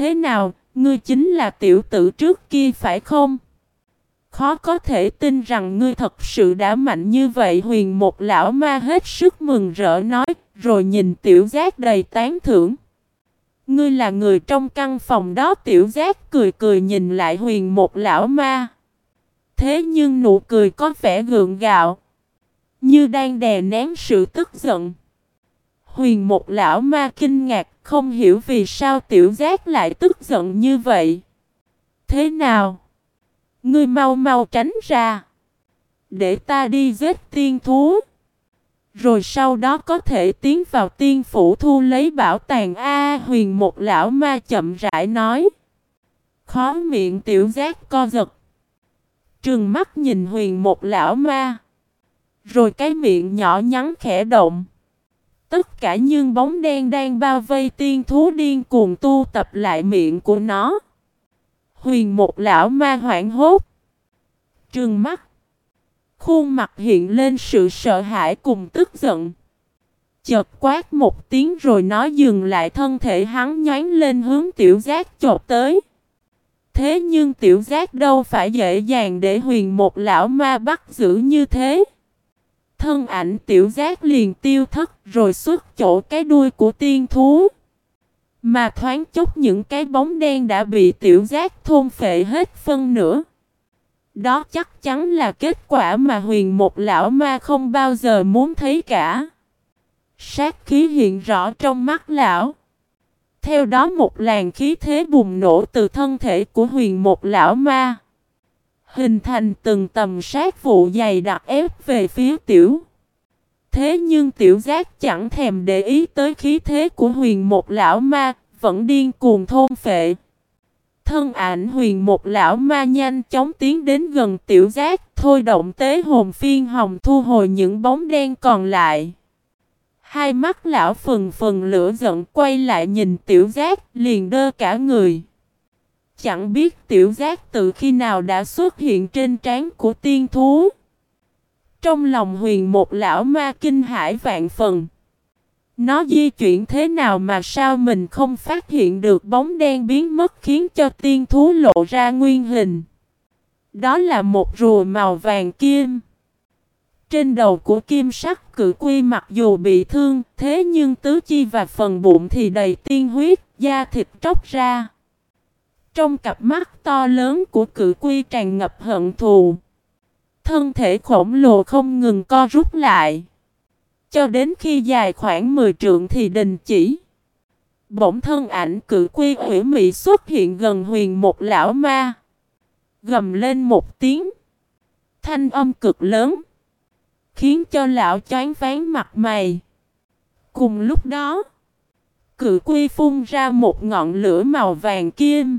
Thế nào, ngươi chính là tiểu tử trước kia phải không? Khó có thể tin rằng ngươi thật sự đã mạnh như vậy huyền một lão ma hết sức mừng rỡ nói, rồi nhìn tiểu giác đầy tán thưởng. Ngươi là người trong căn phòng đó tiểu giác cười cười nhìn lại huyền một lão ma. Thế nhưng nụ cười có vẻ gượng gạo. Như đang đè nén sự tức giận. Huyền một lão ma kinh ngạc, không hiểu vì sao tiểu giác lại tức giận như vậy. Thế nào? Ngươi mau mau tránh ra. Để ta đi giết tiên thú. Rồi sau đó có thể tiến vào tiên phủ thu lấy bảo tàng A huyền một lão ma chậm rãi nói. Khó miệng tiểu giác co giật. Trừng mắt nhìn huyền một lão ma. Rồi cái miệng nhỏ nhắn khẽ động. Tất cả những bóng đen đang bao vây tiên thú điên cuồng tu tập lại miệng của nó. Huyền một lão ma hoảng hốt. Trừng mắt. Khuôn mặt hiện lên sự sợ hãi cùng tức giận. Chợt quát một tiếng rồi nó dừng lại thân thể hắn nhón lên hướng tiểu giác chộp tới. Thế nhưng tiểu giác đâu phải dễ dàng để huyền một lão ma bắt giữ như thế. Thân ảnh tiểu giác liền tiêu thất rồi xuất chỗ cái đuôi của tiên thú. Mà thoáng chốc những cái bóng đen đã bị tiểu giác thôn phệ hết phân nữa. Đó chắc chắn là kết quả mà huyền một lão ma không bao giờ muốn thấy cả. Sát khí hiện rõ trong mắt lão. Theo đó một làn khí thế bùng nổ từ thân thể của huyền một lão ma. Hình thành từng tầm sát vụ dày đặc ép về phía tiểu. Thế nhưng tiểu giác chẳng thèm để ý tới khí thế của huyền một lão ma, vẫn điên cuồng thôn phệ. Thân ảnh huyền một lão ma nhanh chóng tiến đến gần tiểu giác, thôi động tế hồn phiên hồng thu hồi những bóng đen còn lại. Hai mắt lão phần phần lửa giận quay lại nhìn tiểu giác, liền đơ cả người. Chẳng biết tiểu giác từ khi nào đã xuất hiện trên trán của tiên thú. Trong lòng huyền một lão ma kinh hải vạn phần. Nó di chuyển thế nào mà sao mình không phát hiện được bóng đen biến mất khiến cho tiên thú lộ ra nguyên hình. Đó là một rùa màu vàng kim. Trên đầu của kim sắc cự quy mặc dù bị thương, thế nhưng tứ chi và phần bụng thì đầy tiên huyết, da thịt tróc ra. Trong cặp mắt to lớn của cự quy tràn ngập hận thù. Thân thể khổng lồ không ngừng co rút lại. Cho đến khi dài khoảng 10 trượng thì đình chỉ. Bỗng thân ảnh cự quy hủy mị xuất hiện gần huyền một lão ma. Gầm lên một tiếng. Thanh âm cực lớn. Khiến cho lão chán ván mặt mày. Cùng lúc đó. Cự quy phun ra một ngọn lửa màu vàng kim.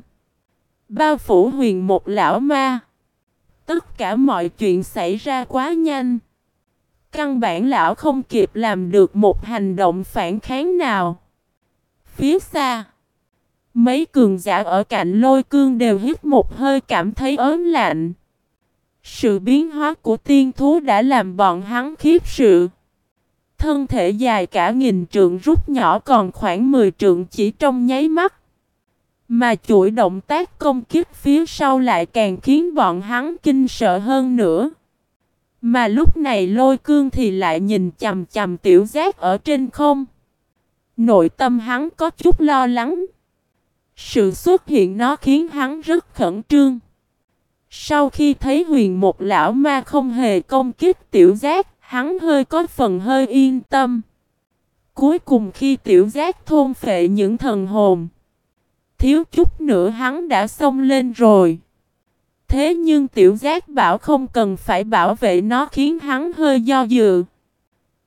Bao phủ huyền một lão ma. Tất cả mọi chuyện xảy ra quá nhanh. Căn bản lão không kịp làm được một hành động phản kháng nào. Phía xa, mấy cường giả ở cạnh lôi cương đều hít một hơi cảm thấy ớn lạnh. Sự biến hóa của tiên thú đã làm bọn hắn khiếp sự. Thân thể dài cả nghìn trượng rút nhỏ còn khoảng 10 trượng chỉ trong nháy mắt. Mà chuỗi động tác công kích phía sau lại càng khiến bọn hắn kinh sợ hơn nữa. Mà lúc này lôi cương thì lại nhìn chầm chầm tiểu giác ở trên không. Nội tâm hắn có chút lo lắng. Sự xuất hiện nó khiến hắn rất khẩn trương. Sau khi thấy huyền một lão ma không hề công kích tiểu giác, hắn hơi có phần hơi yên tâm. Cuối cùng khi tiểu giác thôn phệ những thần hồn, thiếu chút nữa hắn đã xông lên rồi. Thế nhưng tiểu giác bảo không cần phải bảo vệ nó khiến hắn hơi do dự.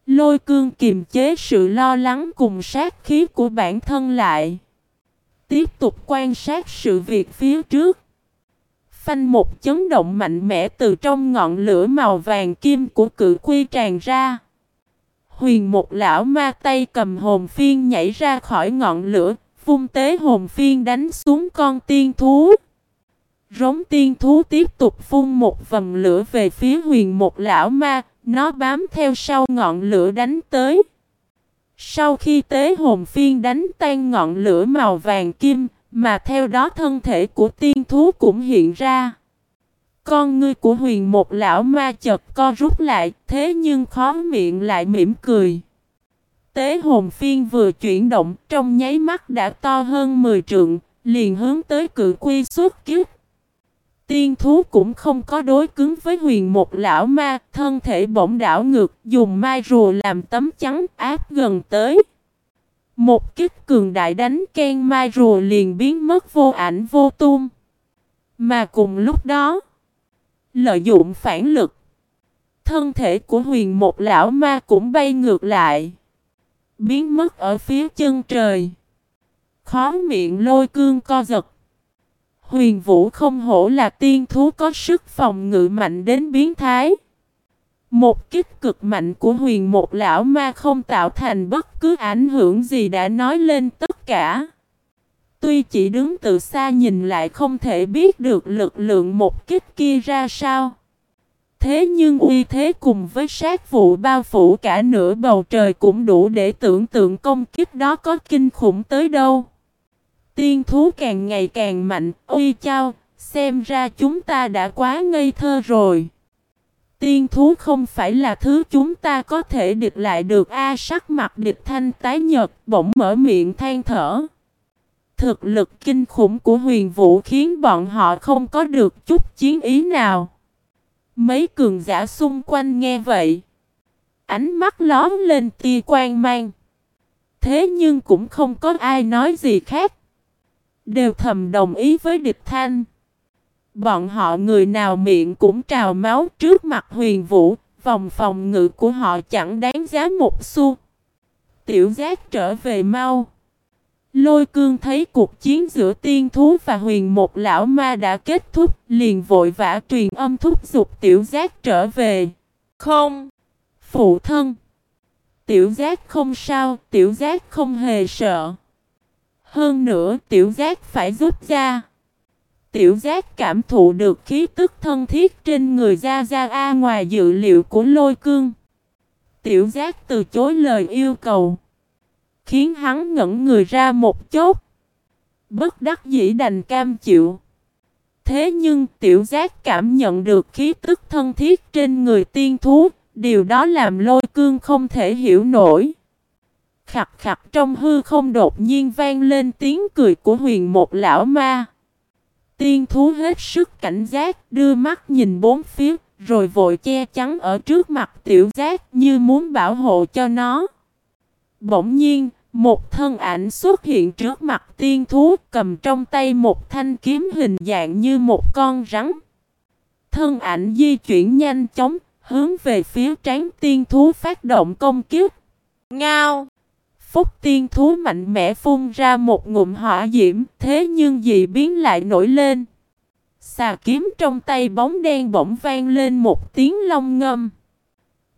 Lôi cương kiềm chế sự lo lắng cùng sát khí của bản thân lại. Tiếp tục quan sát sự việc phía trước. Phanh một chấn động mạnh mẽ từ trong ngọn lửa màu vàng kim của cự quy tràn ra. Huyền một lão ma tay cầm hồn phiên nhảy ra khỏi ngọn lửa, vung tế hồn phiên đánh xuống con tiên thú. Rống tiên thú tiếp tục phun một vầm lửa về phía huyền một lão ma, nó bám theo sau ngọn lửa đánh tới. Sau khi tế hồn phiên đánh tan ngọn lửa màu vàng kim, Mà theo đó thân thể của tiên thú cũng hiện ra. Con ngươi của huyền một lão ma chật co rút lại, thế nhưng khó miệng lại mỉm cười. Tế hồn phiên vừa chuyển động trong nháy mắt đã to hơn 10 trượng, liền hướng tới cự quy xuất kiếp. Tiên thú cũng không có đối cứng với huyền một lão ma, thân thể bỗng đảo ngược, dùng mai rùa làm tấm chắn áp gần tới. Một kích cường đại đánh ken mai rùa liền biến mất vô ảnh vô tung. Mà cùng lúc đó, lợi dụng phản lực, thân thể của huyền một lão ma cũng bay ngược lại. Biến mất ở phía chân trời. Khó miệng lôi cương co giật. Huyền vũ không hổ là tiên thú có sức phòng ngự mạnh đến biến thái. Một kích cực mạnh của huyền một lão ma không tạo thành bất cứ ảnh hưởng gì đã nói lên tất cả. Tuy chỉ đứng từ xa nhìn lại không thể biết được lực lượng một kích kia ra sao. Thế nhưng uy thế cùng với sát vụ bao phủ cả nửa bầu trời cũng đủ để tưởng tượng công kiếp đó có kinh khủng tới đâu. Tiên thú càng ngày càng mạnh, uy chao, xem ra chúng ta đã quá ngây thơ rồi. Tiên thú không phải là thứ chúng ta có thể địch lại được A sắc mặt địch thanh tái nhật bỗng mở miệng than thở. Thực lực kinh khủng của huyền vũ khiến bọn họ không có được chút chiến ý nào. Mấy cường giả xung quanh nghe vậy. Ánh mắt lón lên tia quan mang. Thế nhưng cũng không có ai nói gì khác. Đều thầm đồng ý với địch thanh. Bọn họ người nào miệng cũng trào máu trước mặt huyền vũ. Vòng phòng ngự của họ chẳng đáng giá một xu. Tiểu giác trở về mau. Lôi cương thấy cuộc chiến giữa tiên thú và huyền một lão ma đã kết thúc, liền vội vã truyền âm thúc giục tiểu giác trở về. Không! Phụ thân! Tiểu giác không sao, tiểu giác không hề sợ. Hơn nữa tiểu giác phải giúp ra. Tiểu giác cảm thụ được khí tức thân thiết trên người Gia Gia A ngoài dự liệu của lôi cương. Tiểu giác từ chối lời yêu cầu. Khiến hắn ngẩn người ra một chốt. Bất đắc dĩ đành cam chịu. Thế nhưng tiểu giác cảm nhận được khí tức thân thiết trên người tiên thú. Điều đó làm lôi cương không thể hiểu nổi. Khặt khặt trong hư không đột nhiên vang lên tiếng cười của huyền một lão ma. Tiên thú hết sức cảnh giác, đưa mắt nhìn bốn phía, rồi vội che chắn ở trước mặt tiểu giác như muốn bảo hộ cho nó. Bỗng nhiên, một thân ảnh xuất hiện trước mặt tiên thú cầm trong tay một thanh kiếm hình dạng như một con rắn. Thân ảnh di chuyển nhanh chóng, hướng về phía trán tiên thú phát động công kiếp. Ngao! Phúc tiên thú mạnh mẽ phun ra một ngụm hỏa diễm, thế nhưng dị biến lại nổi lên. Xà kiếm trong tay bóng đen bỗng vang lên một tiếng long ngâm.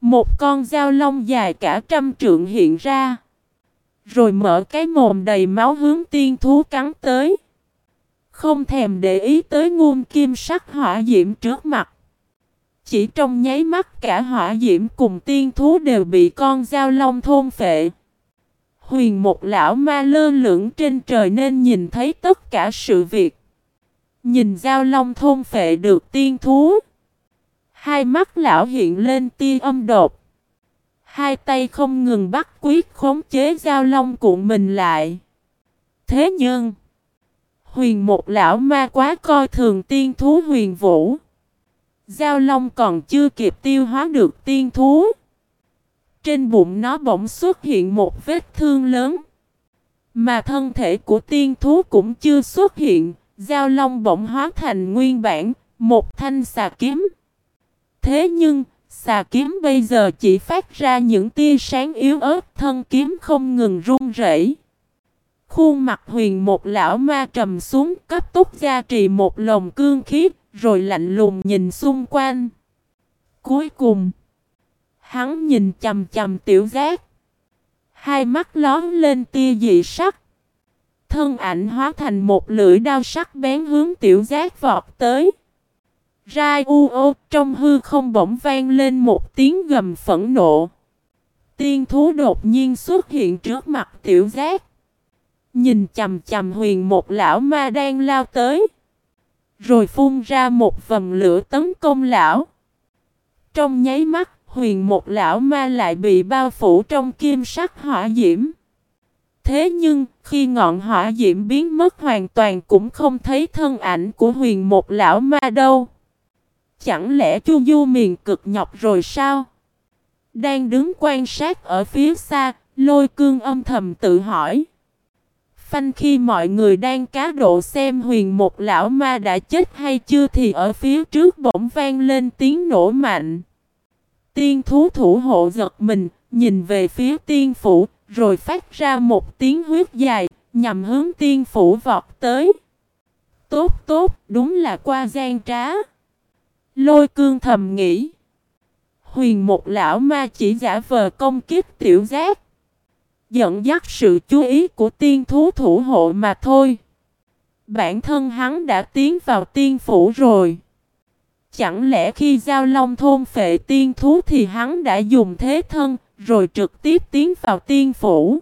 Một con dao long dài cả trăm trượng hiện ra. Rồi mở cái mồm đầy máu hướng tiên thú cắn tới. Không thèm để ý tới nguồn kim sắc hỏa diễm trước mặt. Chỉ trong nháy mắt cả hỏa diễm cùng tiên thú đều bị con dao long thôn phệ. Huyền một lão ma lơ lửng trên trời nên nhìn thấy tất cả sự việc. Nhìn dao long thôn phệ được tiên thú. Hai mắt lão hiện lên tia âm đột. Hai tay không ngừng bắt quyết khống chế giao long cuộn mình lại. Thế nhưng, huyền một lão ma quá coi thường tiên thú huyền vũ. Giao long còn chưa kịp tiêu hóa được tiên thú. Trên bụng nó bỗng xuất hiện một vết thương lớn. Mà thân thể của tiên thú cũng chưa xuất hiện. Giao long bỗng hóa thành nguyên bản, một thanh xà kiếm. Thế nhưng, Xà kiếm bây giờ chỉ phát ra những tia sáng yếu ớt, thân kiếm không ngừng run rẩy. Khuôn mặt huyền một lão ma trầm xuống cấp tốc gia trì một lồng cương khí, rồi lạnh lùng nhìn xung quanh. Cuối cùng, hắn nhìn chầm chầm tiểu giác. Hai mắt lón lên tia dị sắc. Thân ảnh hóa thành một lưỡi đao sắc bén hướng tiểu giác vọt tới. Rai u ô trong hư không bỗng vang lên một tiếng gầm phẫn nộ. Tiên thú đột nhiên xuất hiện trước mặt tiểu giác. Nhìn chầm chầm huyền một lão ma đang lao tới. Rồi phun ra một vầm lửa tấn công lão. Trong nháy mắt, huyền một lão ma lại bị bao phủ trong kim sắc hỏa diễm. Thế nhưng, khi ngọn hỏa diễm biến mất hoàn toàn cũng không thấy thân ảnh của huyền một lão ma đâu. Chẳng lẽ chu du miền cực nhọc rồi sao? Đang đứng quan sát ở phía xa, lôi cương âm thầm tự hỏi. Phanh khi mọi người đang cá độ xem huyền một lão ma đã chết hay chưa thì ở phía trước bỗng vang lên tiếng nổ mạnh. Tiên thú thủ hộ giật mình, nhìn về phía tiên phủ, rồi phát ra một tiếng huyết dài, nhằm hướng tiên phủ vọt tới. Tốt tốt, đúng là qua gian trá. Lôi cương thầm nghĩ. Huyền một lão ma chỉ giả vờ công kiếp tiểu giác. Dẫn dắt sự chú ý của tiên thú thủ hộ mà thôi. Bản thân hắn đã tiến vào tiên phủ rồi. Chẳng lẽ khi giao long thôn phệ tiên thú thì hắn đã dùng thế thân, rồi trực tiếp tiến vào tiên phủ.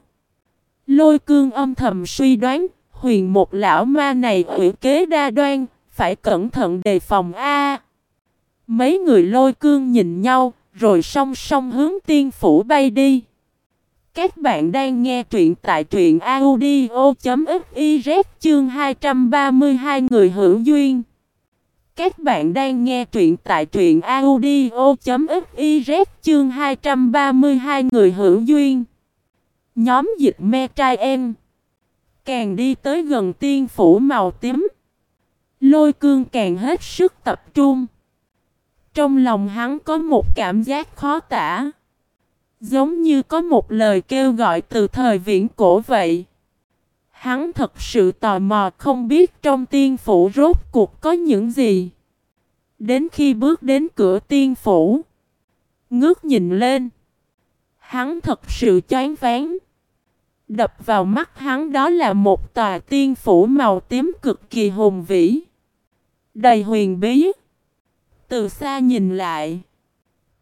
Lôi cương âm thầm suy đoán, huyền một lão ma này ủy kế đa đoan, phải cẩn thận đề phòng A. Mấy người lôi cương nhìn nhau, rồi song song hướng tiên phủ bay đi. Các bạn đang nghe truyện tại truyện audio.fiz chương 232 người hữu duyên. Các bạn đang nghe truyện tại truyện audio.fiz chương 232 người hữu duyên. Nhóm dịch me trai em. Càng đi tới gần tiên phủ màu tím. Lôi cương càng hết sức tập trung. Trong lòng hắn có một cảm giác khó tả. Giống như có một lời kêu gọi từ thời viễn cổ vậy. Hắn thật sự tò mò không biết trong tiên phủ rốt cuộc có những gì. Đến khi bước đến cửa tiên phủ, ngước nhìn lên, hắn thật sự choáng váng. Đập vào mắt hắn đó là một tòa tiên phủ màu tím cực kỳ hùng vĩ, đầy huyền bí. Từ xa nhìn lại,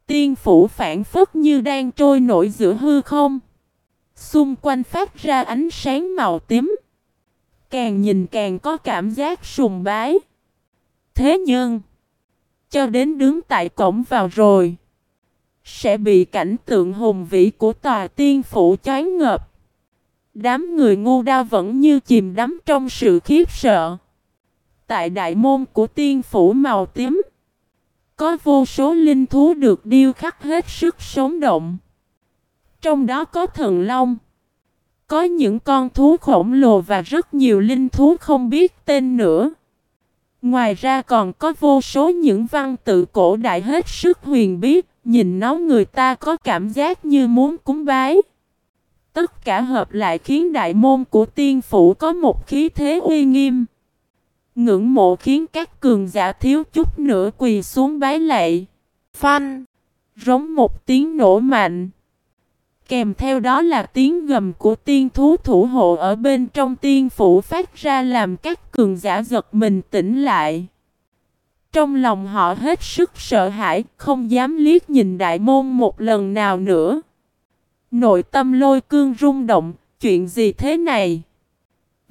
tiên phủ phản phất như đang trôi nổi giữa hư không. Xung quanh phát ra ánh sáng màu tím. Càng nhìn càng có cảm giác sùng bái. Thế nhưng, cho đến đứng tại cổng vào rồi, sẽ bị cảnh tượng hùng vĩ của tòa tiên phủ choáng ngợp. Đám người ngu đa vẫn như chìm đắm trong sự khiếp sợ. Tại đại môn của tiên phủ màu tím, có vô số linh thú được điêu khắc hết sức sống động. Trong đó có thần long, có những con thú khổng lồ và rất nhiều linh thú không biết tên nữa. Ngoài ra còn có vô số những văn tự cổ đại hết sức huyền bí, nhìn nó người ta có cảm giác như muốn cúng bái. Tất cả hợp lại khiến đại môn của tiên phủ có một khí thế uy nghiêm. Ngưỡng mộ khiến các cường giả thiếu chút nữa quỳ xuống bái lạy. Phanh! Rống một tiếng nổ mạnh. Kèm theo đó là tiếng gầm của tiên thú thủ hộ ở bên trong tiên phủ phát ra làm các cường giả giật mình tỉnh lại. Trong lòng họ hết sức sợ hãi, không dám liếc nhìn đại môn một lần nào nữa. Nội tâm lôi cương rung động, chuyện gì thế này?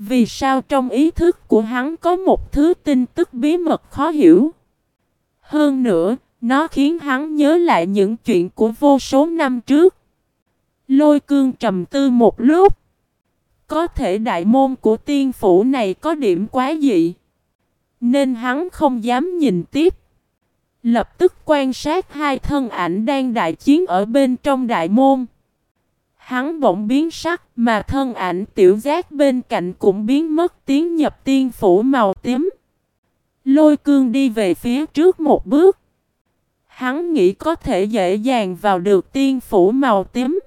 Vì sao trong ý thức của hắn có một thứ tin tức bí mật khó hiểu? Hơn nữa, nó khiến hắn nhớ lại những chuyện của vô số năm trước. Lôi cương trầm tư một lúc. Có thể đại môn của tiên phủ này có điểm quá dị. Nên hắn không dám nhìn tiếp. Lập tức quan sát hai thân ảnh đang đại chiến ở bên trong đại môn. Hắn bỗng biến sắc mà thân ảnh tiểu giác bên cạnh cũng biến mất tiến nhập tiên phủ màu tím. Lôi cương đi về phía trước một bước. Hắn nghĩ có thể dễ dàng vào được tiên phủ màu tím.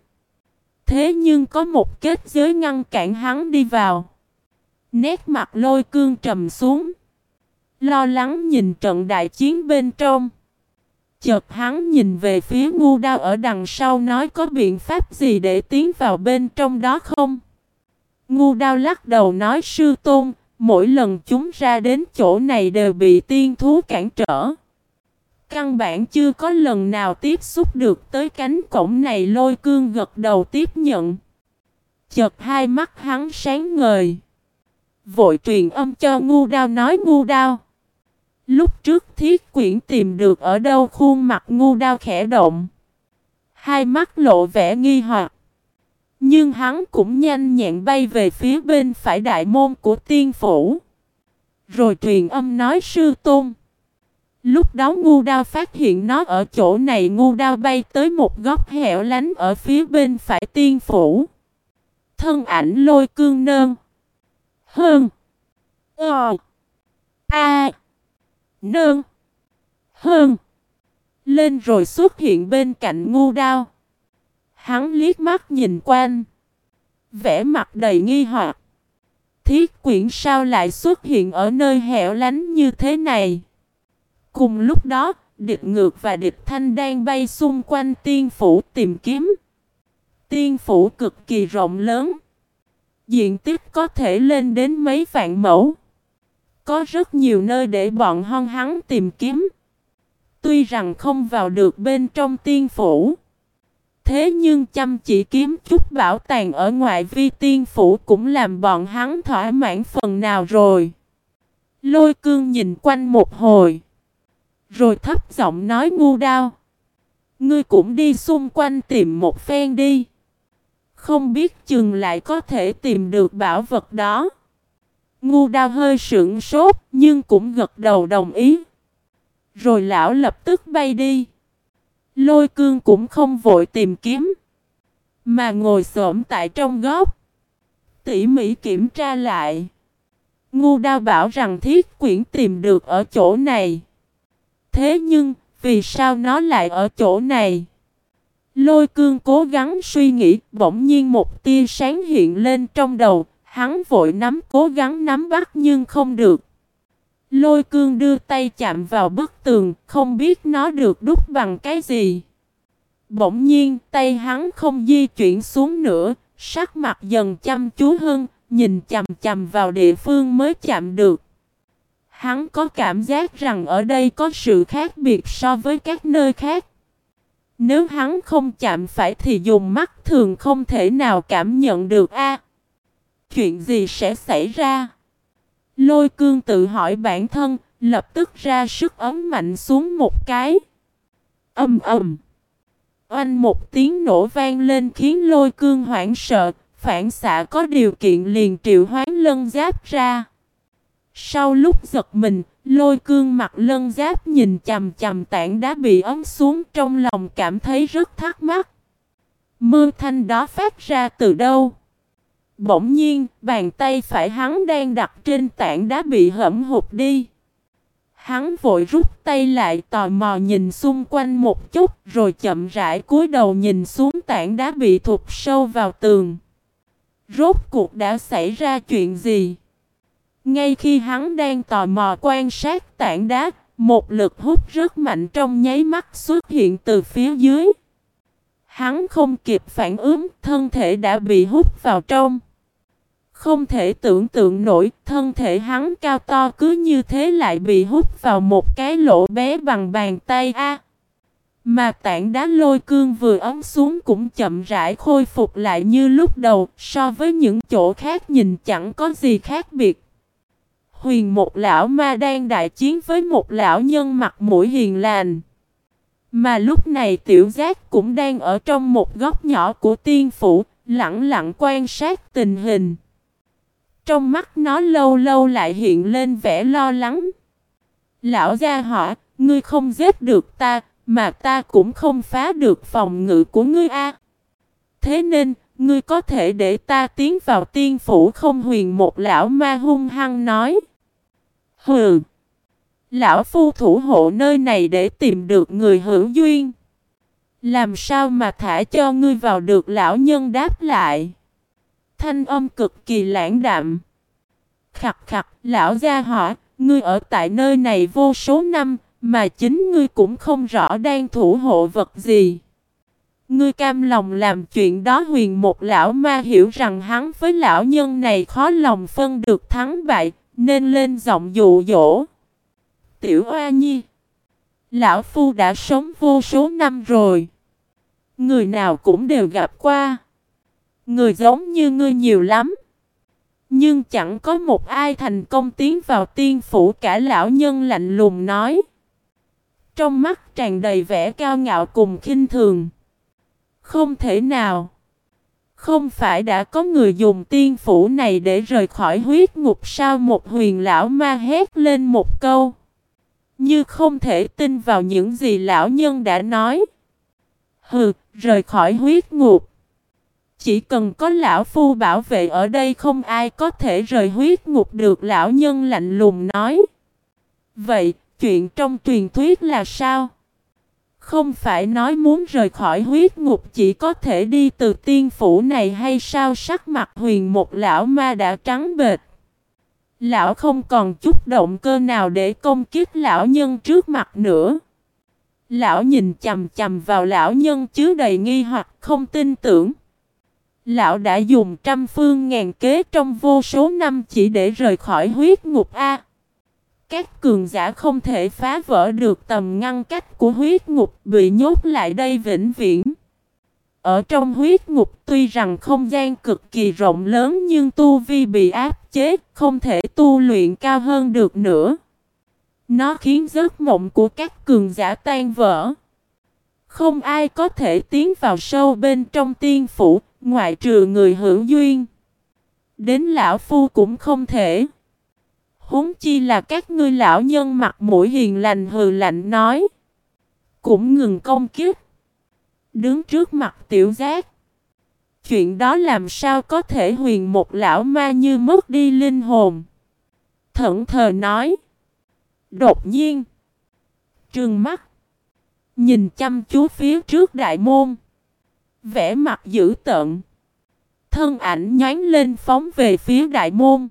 Thế nhưng có một kết giới ngăn cản hắn đi vào. Nét mặt lôi cương trầm xuống. Lo lắng nhìn trận đại chiến bên trong. Chợt hắn nhìn về phía ngu đao ở đằng sau nói có biện pháp gì để tiến vào bên trong đó không? Ngu đao lắc đầu nói sư tôn, mỗi lần chúng ra đến chỗ này đều bị tiên thú cản trở. Căn bản chưa có lần nào tiếp xúc được tới cánh cổng này lôi cương gật đầu tiếp nhận. Chợt hai mắt hắn sáng ngời. Vội truyền âm cho ngu đao nói ngu đao. Lúc trước thiết quyển tìm được ở đâu khuôn mặt ngu đao khẽ động. Hai mắt lộ vẻ nghi hoặc. Nhưng hắn cũng nhanh nhẹn bay về phía bên phải đại môn của tiên phủ. Rồi truyền âm nói, sư tôn. Lúc đó ngu đao phát hiện nó ở chỗ này, ngu đao bay tới một góc hẻo lánh ở phía bên phải tiên phủ. Thân ảnh lôi cương nơn. Hơn. Ờ. A nương Hơn. Lên rồi xuất hiện bên cạnh ngu đao. Hắn liếc mắt nhìn quanh. Vẽ mặt đầy nghi hoặc. Thiết quyển sao lại xuất hiện ở nơi hẻo lánh như thế này? Cùng lúc đó, địch ngược và địch thanh đang bay xung quanh tiên phủ tìm kiếm. Tiên phủ cực kỳ rộng lớn. Diện tích có thể lên đến mấy vạn mẫu. Có rất nhiều nơi để bọn hon hắn tìm kiếm. Tuy rằng không vào được bên trong tiên phủ. Thế nhưng chăm chỉ kiếm chút bảo tàng ở ngoại vi tiên phủ cũng làm bọn hắn thỏa mãn phần nào rồi. Lôi cương nhìn quanh một hồi. Rồi thấp giọng nói ngu đao. Ngươi cũng đi xung quanh tìm một phen đi. Không biết chừng lại có thể tìm được bảo vật đó. Ngu đao hơi sững sốt nhưng cũng gật đầu đồng ý. Rồi lão lập tức bay đi. Lôi cương cũng không vội tìm kiếm. Mà ngồi xổm tại trong góc. Tỉ mỉ kiểm tra lại. Ngu đao bảo rằng thiết quyển tìm được ở chỗ này. Thế nhưng, vì sao nó lại ở chỗ này? Lôi cương cố gắng suy nghĩ, bỗng nhiên một tia sáng hiện lên trong đầu, hắn vội nắm cố gắng nắm bắt nhưng không được. Lôi cương đưa tay chạm vào bức tường, không biết nó được đúc bằng cái gì. Bỗng nhiên, tay hắn không di chuyển xuống nữa, sắc mặt dần chăm chú hơn, nhìn chầm chầm vào địa phương mới chạm được. Hắn có cảm giác rằng ở đây có sự khác biệt so với các nơi khác. Nếu hắn không chạm phải thì dùng mắt thường không thể nào cảm nhận được a chuyện gì sẽ xảy ra? Lôi cương tự hỏi bản thân, lập tức ra sức ấm mạnh xuống một cái. Âm ầm. Oanh một tiếng nổ vang lên khiến lôi cương hoảng sợ, phản xạ có điều kiện liền triệu hoán lân giáp ra. Sau lúc giật mình, lôi cương mặt lân giáp nhìn chầm chầm tảng đá bị ấm xuống trong lòng cảm thấy rất thắc mắc. Mưa thanh đó phát ra từ đâu? Bỗng nhiên, bàn tay phải hắn đang đặt trên tảng đá bị hẫm hụt đi. Hắn vội rút tay lại tò mò nhìn xung quanh một chút rồi chậm rãi cúi đầu nhìn xuống tảng đá bị thụt sâu vào tường. Rốt cuộc đã xảy ra chuyện gì? Ngay khi hắn đang tò mò quan sát tảng đá, một lực hút rất mạnh trong nháy mắt xuất hiện từ phía dưới. Hắn không kịp phản ứng, thân thể đã bị hút vào trong. Không thể tưởng tượng nổi, thân thể hắn cao to cứ như thế lại bị hút vào một cái lỗ bé bằng bàn tay a. Mà tảng đá lôi cương vừa ấm xuống cũng chậm rãi khôi phục lại như lúc đầu, so với những chỗ khác nhìn chẳng có gì khác biệt. Huyền một lão ma đang đại chiến với một lão nhân mặt mũi hiền lành. Mà lúc này tiểu giác cũng đang ở trong một góc nhỏ của tiên phủ, lặng lặng quan sát tình hình. Trong mắt nó lâu lâu lại hiện lên vẻ lo lắng. Lão gia hỏi, ngươi không giết được ta, mà ta cũng không phá được phòng ngự của ngươi a. Thế nên, ngươi có thể để ta tiến vào tiên phủ không huyền một lão ma hung hăng nói. Hừ. Lão phu thủ hộ nơi này để tìm được người hữu duyên. Làm sao mà thả cho ngươi vào được lão nhân đáp lại. Thanh âm cực kỳ lãng đạm. Khặt khặt, lão gia hỏi, ngươi ở tại nơi này vô số năm, mà chính ngươi cũng không rõ đang thủ hộ vật gì. Ngươi cam lòng làm chuyện đó huyền một lão ma hiểu rằng hắn với lão nhân này khó lòng phân được thắng bại, nên lên giọng dụ dỗ. Tiểu Oa Nhi Lão Phu đã sống vô số năm rồi. Người nào cũng đều gặp qua. Người giống như ngươi nhiều lắm. Nhưng chẳng có một ai thành công tiến vào tiên phủ, cả lão nhân lạnh lùng nói. Trong mắt tràn đầy vẻ cao ngạo cùng khinh thường. Không thể nào. Không phải đã có người dùng tiên phủ này để rời khỏi huyết ngục sao một huyền lão ma hét lên một câu. Như không thể tin vào những gì lão nhân đã nói. Hừ, rời khỏi huyết ngục. Chỉ cần có lão phu bảo vệ ở đây không ai có thể rời huyết ngục được lão nhân lạnh lùng nói. Vậy, chuyện trong truyền thuyết là sao? Không phải nói muốn rời khỏi huyết ngục chỉ có thể đi từ tiên phủ này hay sao sắc mặt huyền một lão ma đã trắng bệt. Lão không còn chút động cơ nào để công kiếp lão nhân trước mặt nữa. Lão nhìn chầm chầm vào lão nhân chứa đầy nghi hoặc không tin tưởng. Lão đã dùng trăm phương ngàn kế trong vô số năm chỉ để rời khỏi huyết ngục A. Các cường giả không thể phá vỡ được tầm ngăn cách của huyết ngục, bị nhốt lại đây vĩnh viễn. Ở trong huyết ngục tuy rằng không gian cực kỳ rộng lớn nhưng tu vi bị áp chế, không thể tu luyện cao hơn được nữa. Nó khiến giấc mộng của các cường giả tan vỡ. Không ai có thể tiến vào sâu bên trong tiên phủ, ngoại trừ người hữu duyên. Đến lão phu cũng không thể. Huống chi là các ngươi lão nhân mặt mũi hiền lành hừ lạnh nói. Cũng ngừng công kiếp. Đứng trước mặt tiểu giác. Chuyện đó làm sao có thể huyền một lão ma như mất đi linh hồn. thẫn thờ nói. Đột nhiên. Trừng mắt. Nhìn chăm chú phía trước đại môn. Vẽ mặt dữ tợn. Thân ảnh nhánh lên phóng về phía đại môn.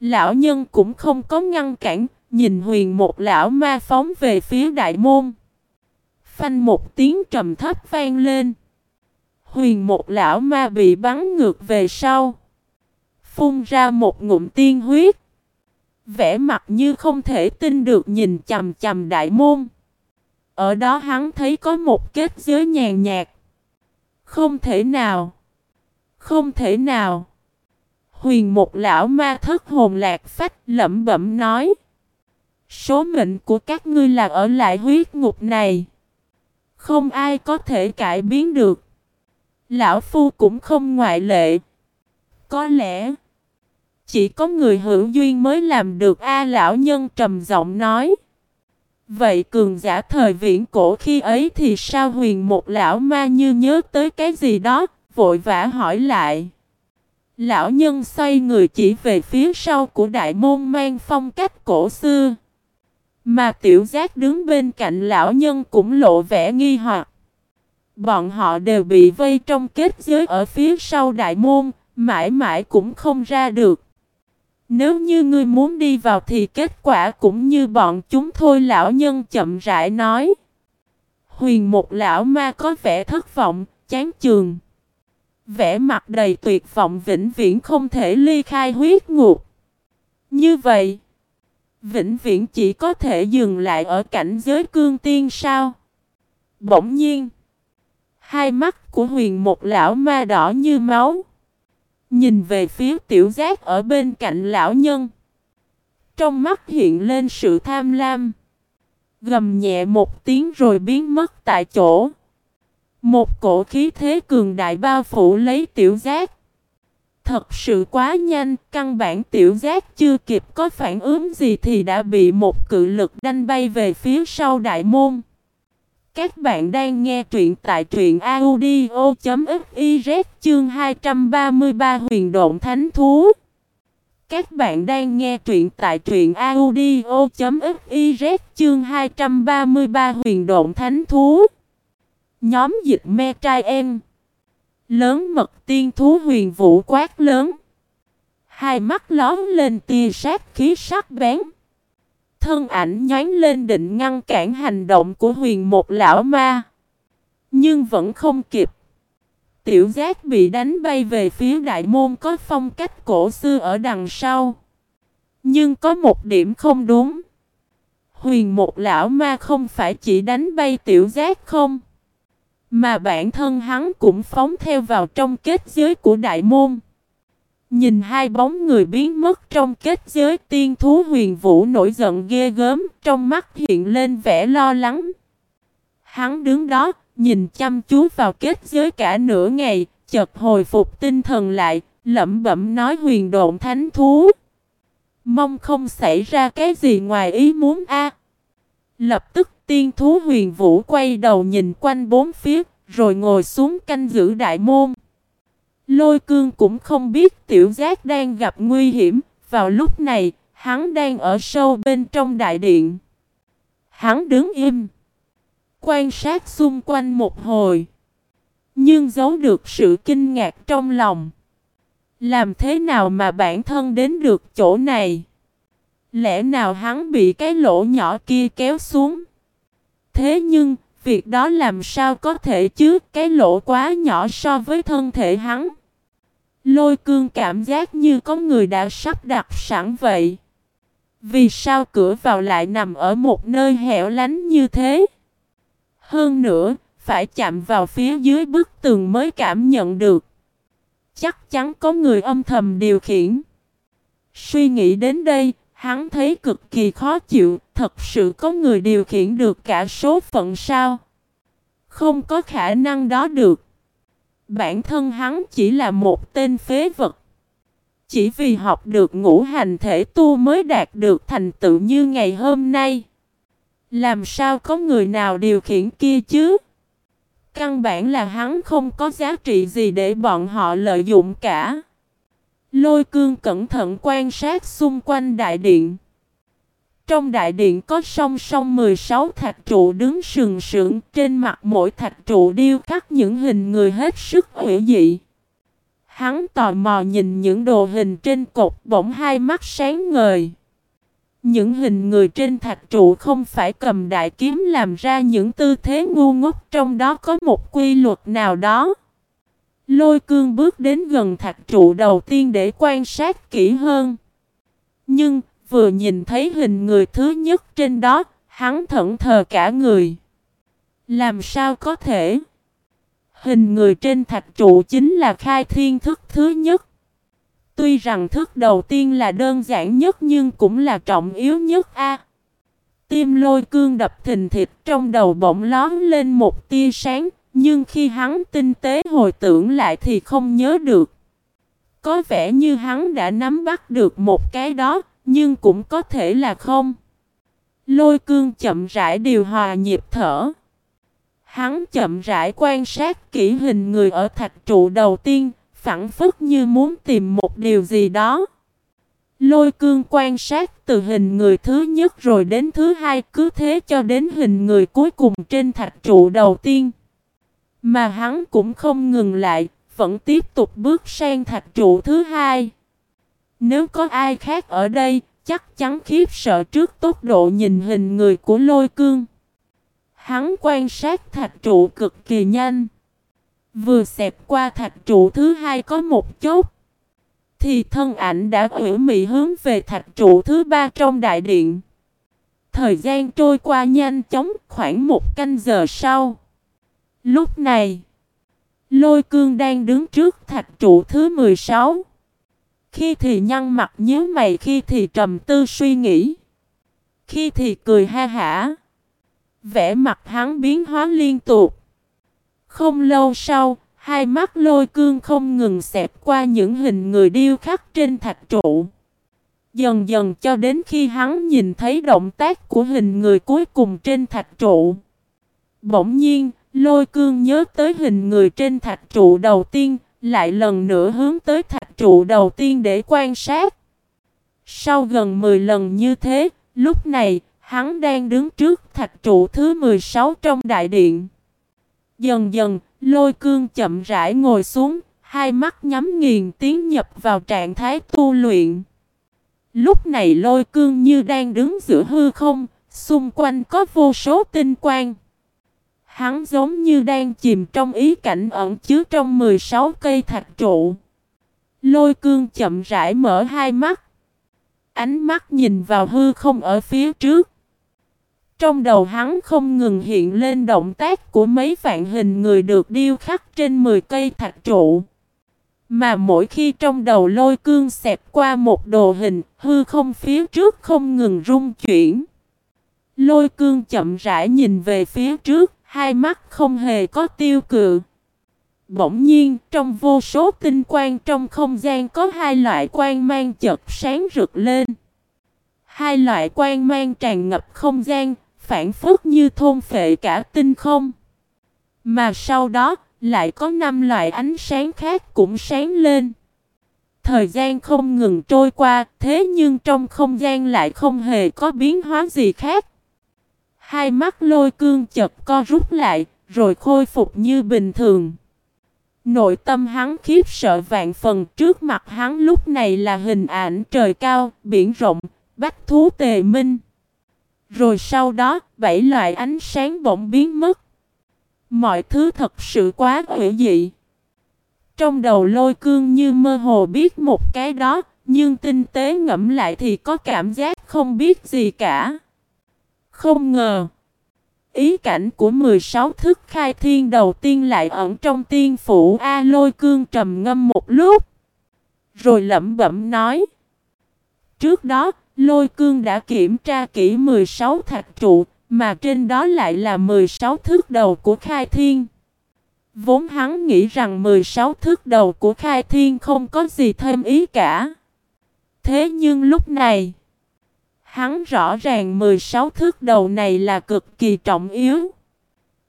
Lão nhân cũng không có ngăn cản, nhìn huyền một lão ma phóng về phía đại môn. Phanh một tiếng trầm thấp vang lên. Huyền một lão ma bị bắn ngược về sau. Phun ra một ngụm tiên huyết. Vẽ mặt như không thể tin được nhìn chầm chầm đại môn. Ở đó hắn thấy có một kết giới nhàn nhạt. Không thể nào. Không thể nào. Huyền một lão ma thất hồn lạc phách lẩm bẩm nói. Số mệnh của các ngươi là ở lại huyết ngục này. Không ai có thể cải biến được. Lão Phu cũng không ngoại lệ. Có lẽ chỉ có người hữu duyên mới làm được A lão nhân trầm giọng nói. Vậy cường giả thời viễn cổ khi ấy thì sao huyền một lão ma như nhớ tới cái gì đó, vội vã hỏi lại. Lão nhân xoay người chỉ về phía sau của đại môn mang phong cách cổ xưa. Mà tiểu giác đứng bên cạnh lão nhân cũng lộ vẻ nghi hoặc. Bọn họ đều bị vây trong kết giới ở phía sau đại môn, mãi mãi cũng không ra được. Nếu như ngươi muốn đi vào thì kết quả cũng như bọn chúng thôi lão nhân chậm rãi nói. Huyền một lão ma có vẻ thất vọng, chán chường. Vẻ mặt đầy tuyệt vọng vĩnh viễn không thể ly khai huyết ngục. Như vậy, vĩnh viễn chỉ có thể dừng lại ở cảnh giới cương tiên sao? Bỗng nhiên, hai mắt của huyền một lão ma đỏ như máu. Nhìn về phía tiểu giác ở bên cạnh lão nhân. Trong mắt hiện lên sự tham lam. Gầm nhẹ một tiếng rồi biến mất tại chỗ. Một cổ khí thế cường đại bao phủ lấy tiểu giác. Thật sự quá nhanh, căn bản tiểu giác chưa kịp có phản ứng gì thì đã bị một cự lực đanh bay về phía sau đại môn. Các bạn đang nghe truyện tại truyện audio.fiz chương 233 huyền động thánh thú. Các bạn đang nghe truyện tại truyện audio.fiz chương 233 huyền động thánh thú. Nhóm dịch me trai em. Lớn mật tiên thú huyền vũ quát lớn. Hai mắt lón lên tia sát khí sắc bén thân ảnh nhánh lên định ngăn cản hành động của huyền một lão ma. Nhưng vẫn không kịp. Tiểu giác bị đánh bay về phía đại môn có phong cách cổ xưa ở đằng sau. Nhưng có một điểm không đúng. Huyền một lão ma không phải chỉ đánh bay tiểu giác không? Mà bản thân hắn cũng phóng theo vào trong kết giới của đại môn. Nhìn hai bóng người biến mất trong kết giới tiên thú huyền vũ nổi giận ghê gớm, trong mắt hiện lên vẻ lo lắng. Hắn đứng đó, nhìn chăm chú vào kết giới cả nửa ngày, chợt hồi phục tinh thần lại, lẩm bẩm nói huyền độn thánh thú. Mong không xảy ra cái gì ngoài ý muốn a. Lập tức tiên thú huyền vũ quay đầu nhìn quanh bốn phía, rồi ngồi xuống canh giữ đại môn. Lôi cương cũng không biết tiểu giác đang gặp nguy hiểm, vào lúc này, hắn đang ở sâu bên trong đại điện. Hắn đứng im, quan sát xung quanh một hồi, nhưng giấu được sự kinh ngạc trong lòng. Làm thế nào mà bản thân đến được chỗ này? Lẽ nào hắn bị cái lỗ nhỏ kia kéo xuống? Thế nhưng, việc đó làm sao có thể chứ? Cái lỗ quá nhỏ so với thân thể hắn. Lôi cương cảm giác như có người đã sắp đặt sẵn vậy. Vì sao cửa vào lại nằm ở một nơi hẻo lánh như thế? Hơn nữa, phải chạm vào phía dưới bức tường mới cảm nhận được. Chắc chắn có người âm thầm điều khiển. Suy nghĩ đến đây, hắn thấy cực kỳ khó chịu, thật sự có người điều khiển được cả số phận sao? Không có khả năng đó được. Bản thân hắn chỉ là một tên phế vật. Chỉ vì học được ngũ hành thể tu mới đạt được thành tựu như ngày hôm nay. Làm sao có người nào điều khiển kia chứ? Căn bản là hắn không có giá trị gì để bọn họ lợi dụng cả. Lôi cương cẩn thận quan sát xung quanh đại điện. Trong đại điện có song song 16 thạch trụ đứng sừng sững, trên mặt mỗi thạch trụ điêu khắc những hình người hết sức hữu dị. Hắn tò mò nhìn những đồ hình trên cột bỗng hai mắt sáng ngời. Những hình người trên thạch trụ không phải cầm đại kiếm làm ra những tư thế ngu ngốc trong đó có một quy luật nào đó. Lôi cương bước đến gần thạch trụ đầu tiên để quan sát kỹ hơn. Nhưng, vừa nhìn thấy hình người thứ nhất trên đó, hắn thẫn thờ cả người. Làm sao có thể? Hình người trên thạch trụ chính là khai thiên thức thứ nhất. Tuy rằng thức đầu tiên là đơn giản nhất nhưng cũng là trọng yếu nhất a. Tim lôi cương đập thình thịt trong đầu bỗng lón lên một tia sáng, nhưng khi hắn tinh tế hồi tưởng lại thì không nhớ được. Có vẻ như hắn đã nắm bắt được một cái đó, nhưng cũng có thể là không. Lôi cương chậm rãi điều hòa nhịp thở. Hắn chậm rãi quan sát kỹ hình người ở thạch trụ đầu tiên, phản phất như muốn tìm một điều gì đó. Lôi cương quan sát từ hình người thứ nhất rồi đến thứ hai cứ thế cho đến hình người cuối cùng trên thạch trụ đầu tiên. Mà hắn cũng không ngừng lại, vẫn tiếp tục bước sang thạch trụ thứ hai. Nếu có ai khác ở đây, chắc chắn khiếp sợ trước tốc độ nhìn hình người của lôi cương. Hắn quan sát thạch trụ cực kỳ nhanh. Vừa xẹp qua thạch trụ thứ hai có một chốt. Thì thân ảnh đã ủy mị hướng về thạch trụ thứ ba trong đại điện. Thời gian trôi qua nhanh chóng khoảng một canh giờ sau. Lúc này, lôi cương đang đứng trước thạch trụ thứ 16. Khi thì nhăn mặt nhớ mày khi thì trầm tư suy nghĩ. Khi thì cười ha hả. Vẽ mặt hắn biến hóa liên tục. Không lâu sau, hai mắt lôi cương không ngừng xẹp qua những hình người điêu khắc trên thạch trụ. Dần dần cho đến khi hắn nhìn thấy động tác của hình người cuối cùng trên thạch trụ. Bỗng nhiên, lôi cương nhớ tới hình người trên thạch trụ đầu tiên, lại lần nữa hướng tới thạch trụ đầu tiên để quan sát. Sau gần 10 lần như thế, lúc này, hắn đang đứng trước thạch trụ thứ 16 trong đại điện. Dần dần, lôi cương chậm rãi ngồi xuống, hai mắt nhắm nghiền tiến nhập vào trạng thái tu luyện. Lúc này lôi cương như đang đứng giữa hư không, xung quanh có vô số tinh quang. Hắn giống như đang chìm trong ý cảnh ẩn chứa trong 16 cây thạch trụ. Lôi cương chậm rãi mở hai mắt. Ánh mắt nhìn vào hư không ở phía trước. trong đầu hắn không ngừng hiện lên động tác của mấy vạn hình người được điêu khắc trên 10 cây thạch trụ. Mà mỗi khi trong đầu lôi cương xẹp qua một đồ hình, hư không phía trước không ngừng rung chuyển. Lôi cương chậm rãi nhìn về phía trước, hai mắt không hề có tiêu cự. Bỗng nhiên, trong vô số tinh quang trong không gian có hai loại quang mang chợt sáng rực lên. Hai loại quang mang tràn ngập không gian, phản phất như thôn phệ cả tinh không. Mà sau đó, lại có năm loại ánh sáng khác cũng sáng lên. Thời gian không ngừng trôi qua, thế nhưng trong không gian lại không hề có biến hóa gì khác. Hai mắt lôi cương chật co rút lại, rồi khôi phục như bình thường. Nội tâm hắn khiếp sợ vạn phần trước mặt hắn lúc này là hình ảnh trời cao, biển rộng, bách thú tề minh. Rồi sau đó, bảy loại ánh sáng bỗng biến mất. Mọi thứ thật sự quá hữu dị. Trong đầu lôi cương như mơ hồ biết một cái đó, nhưng tinh tế ngẫm lại thì có cảm giác không biết gì cả. Không ngờ, ý cảnh của 16 thức khai thiên đầu tiên lại ẩn trong tiên phủ A lôi cương trầm ngâm một lúc. Rồi lẩm bẩm nói. Trước đó, lôi cương đã kiểm tra kỹ 16 thạch trụ, mà trên đó lại là 16 thước đầu của khai thiên. Vốn hắn nghĩ rằng 16 thước đầu của khai thiên không có gì thêm ý cả. Thế nhưng lúc này, hắn rõ ràng 16 thước đầu này là cực kỳ trọng yếu.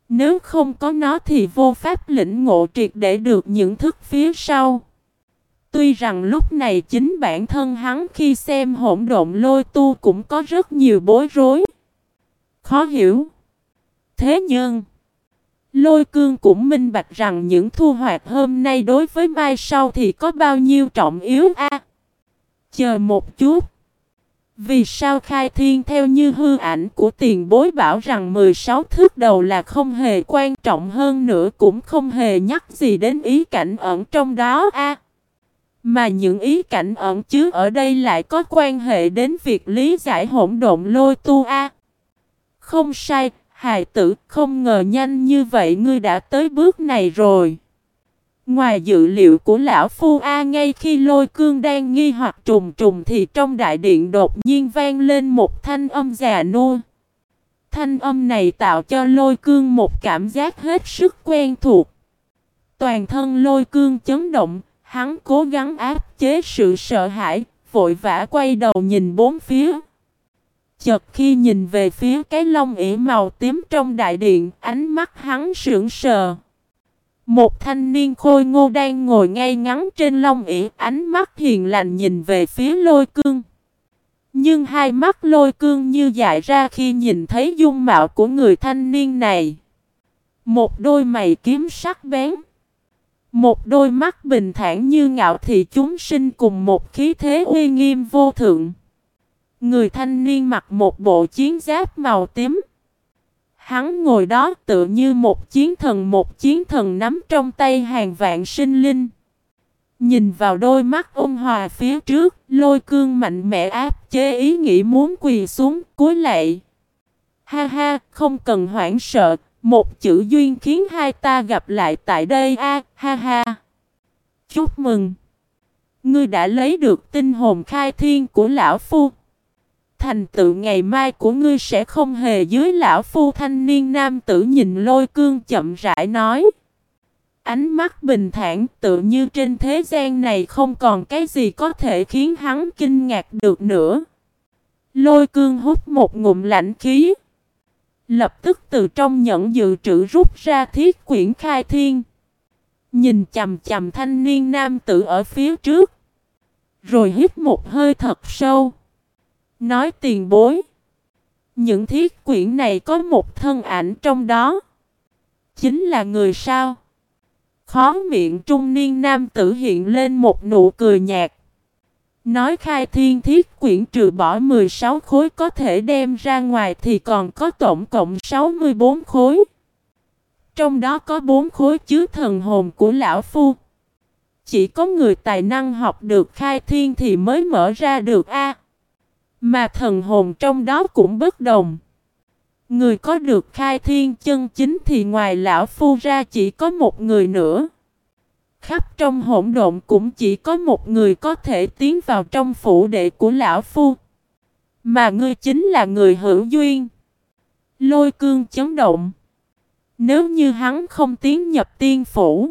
Nếu không có nó thì vô pháp lĩnh ngộ triệt để được những thức phía sau. Tuy rằng lúc này chính bản thân hắn khi xem hỗn độn lôi tu cũng có rất nhiều bối rối. Khó hiểu. Thế nhưng, lôi cương cũng minh bạch rằng những thu hoạch hôm nay đối với mai sau thì có bao nhiêu trọng yếu a Chờ một chút. Vì sao khai thiên theo như hư ảnh của tiền bối bảo rằng 16 thước đầu là không hề quan trọng hơn nữa cũng không hề nhắc gì đến ý cảnh ẩn trong đó a Mà những ý cảnh ẩn chứa ở đây lại có quan hệ đến việc lý giải hỗn độn lôi tu a không sai, hài tử, không ngờ nhanh như vậy ngươi đã tới bước này rồi. Ngoài dự liệu của lão Phu A ngay khi lôi cương đang nghi hoặc trùng trùng thì trong đại điện đột nhiên vang lên một thanh âm già nua. Thanh âm này tạo cho lôi cương một cảm giác hết sức quen thuộc. Toàn thân lôi cương chấn động, hắn cố gắng áp chế sự sợ hãi, vội vã quay đầu nhìn bốn phía. Chợt khi nhìn về phía cái lông ỉ màu tím trong đại điện, ánh mắt hắn sững sờ. Một thanh niên khôi ngô đang ngồi ngay ngắn trên lông ỉ, ánh mắt hiền lành nhìn về phía lôi cương. Nhưng hai mắt lôi cương như dại ra khi nhìn thấy dung mạo của người thanh niên này. Một đôi mày kiếm sắc bén. Một đôi mắt bình thản như ngạo thị chúng sinh cùng một khí thế uy nghiêm vô thượng. Người thanh niên mặc một bộ chiến giáp màu tím. Hắn ngồi đó tự như một chiến thần một chiến thần nắm trong tay hàng vạn sinh linh. Nhìn vào đôi mắt ôn hòa phía trước, lôi cương mạnh mẽ áp chế ý nghĩ muốn quỳ xuống, cúi lạy. Ha ha, không cần hoảng sợ, một chữ duyên khiến hai ta gặp lại tại đây a, ha ha. Chúc mừng. Ngươi đã lấy được tinh hồn khai thiên của lão phu thành tựu ngày mai của ngươi sẽ không hề dưới lão phu thanh niên nam tử nhìn lôi cương chậm rãi nói. Ánh mắt bình thản tự như trên thế gian này không còn cái gì có thể khiến hắn kinh ngạc được nữa. Lôi cương hút một ngụm lạnh khí. Lập tức từ trong nhẫn dự trữ rút ra thiết quyển khai thiên. Nhìn chầm chầm thanh niên nam tử ở phía trước. Rồi hít một hơi thật sâu. Nói tiền bối. Những thiết quyển này có một thân ảnh trong đó. Chính là người sao? Khó miệng trung niên nam tử hiện lên một nụ cười nhạt. Nói khai thiên thiết quyển trừ bỏ 16 khối có thể đem ra ngoài thì còn có tổng cộng 64 khối. Trong đó có 4 khối chứa thần hồn của lão phu. Chỉ có người tài năng học được khai thiên thì mới mở ra được A. Mà thần hồn trong đó cũng bất đồng. Người có được khai thiên chân chính thì ngoài lão phu ra chỉ có một người nữa. Khắp trong hỗn độn cũng chỉ có một người có thể tiến vào trong phủ đệ của lão phu. Mà ngươi chính là người hữu duyên. Lôi cương chấn động. Nếu như hắn không tiến nhập tiên phủ.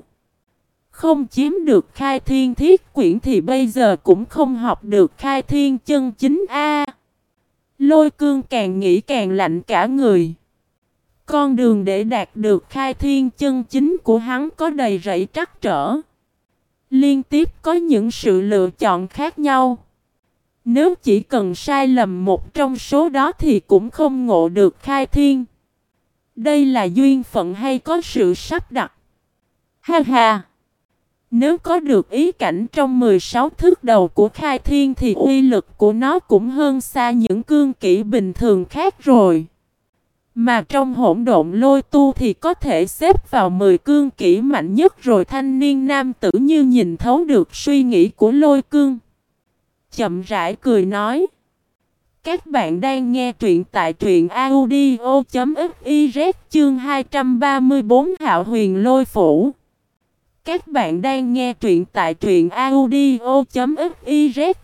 Không chiếm được khai thiên thiết quyển thì bây giờ cũng không học được khai thiên chân chính A. lôi cương càng nghĩ càng lạnh cả người. Con đường để đạt được khai thiên chân chính của hắn có đầy rẫy trắc trở. Liên tiếp có những sự lựa chọn khác nhau. Nếu chỉ cần sai lầm một trong số đó thì cũng không ngộ được khai thiên. Đây là duyên phận hay có sự sắp đặt? Ha ha! Nếu có được ý cảnh trong 16 thước đầu của khai thiên thì uy lực của nó cũng hơn xa những cương kỹ bình thường khác rồi. Mà trong hỗn độn lôi tu thì có thể xếp vào 10 cương kỹ mạnh nhất rồi thanh niên nam tử như nhìn thấu được suy nghĩ của lôi cương. Chậm rãi cười nói. Các bạn đang nghe truyện tại truyện audio.fiz chương 234 Hạo huyền lôi phủ. Các bạn đang nghe truyện tại truyện audio.fiz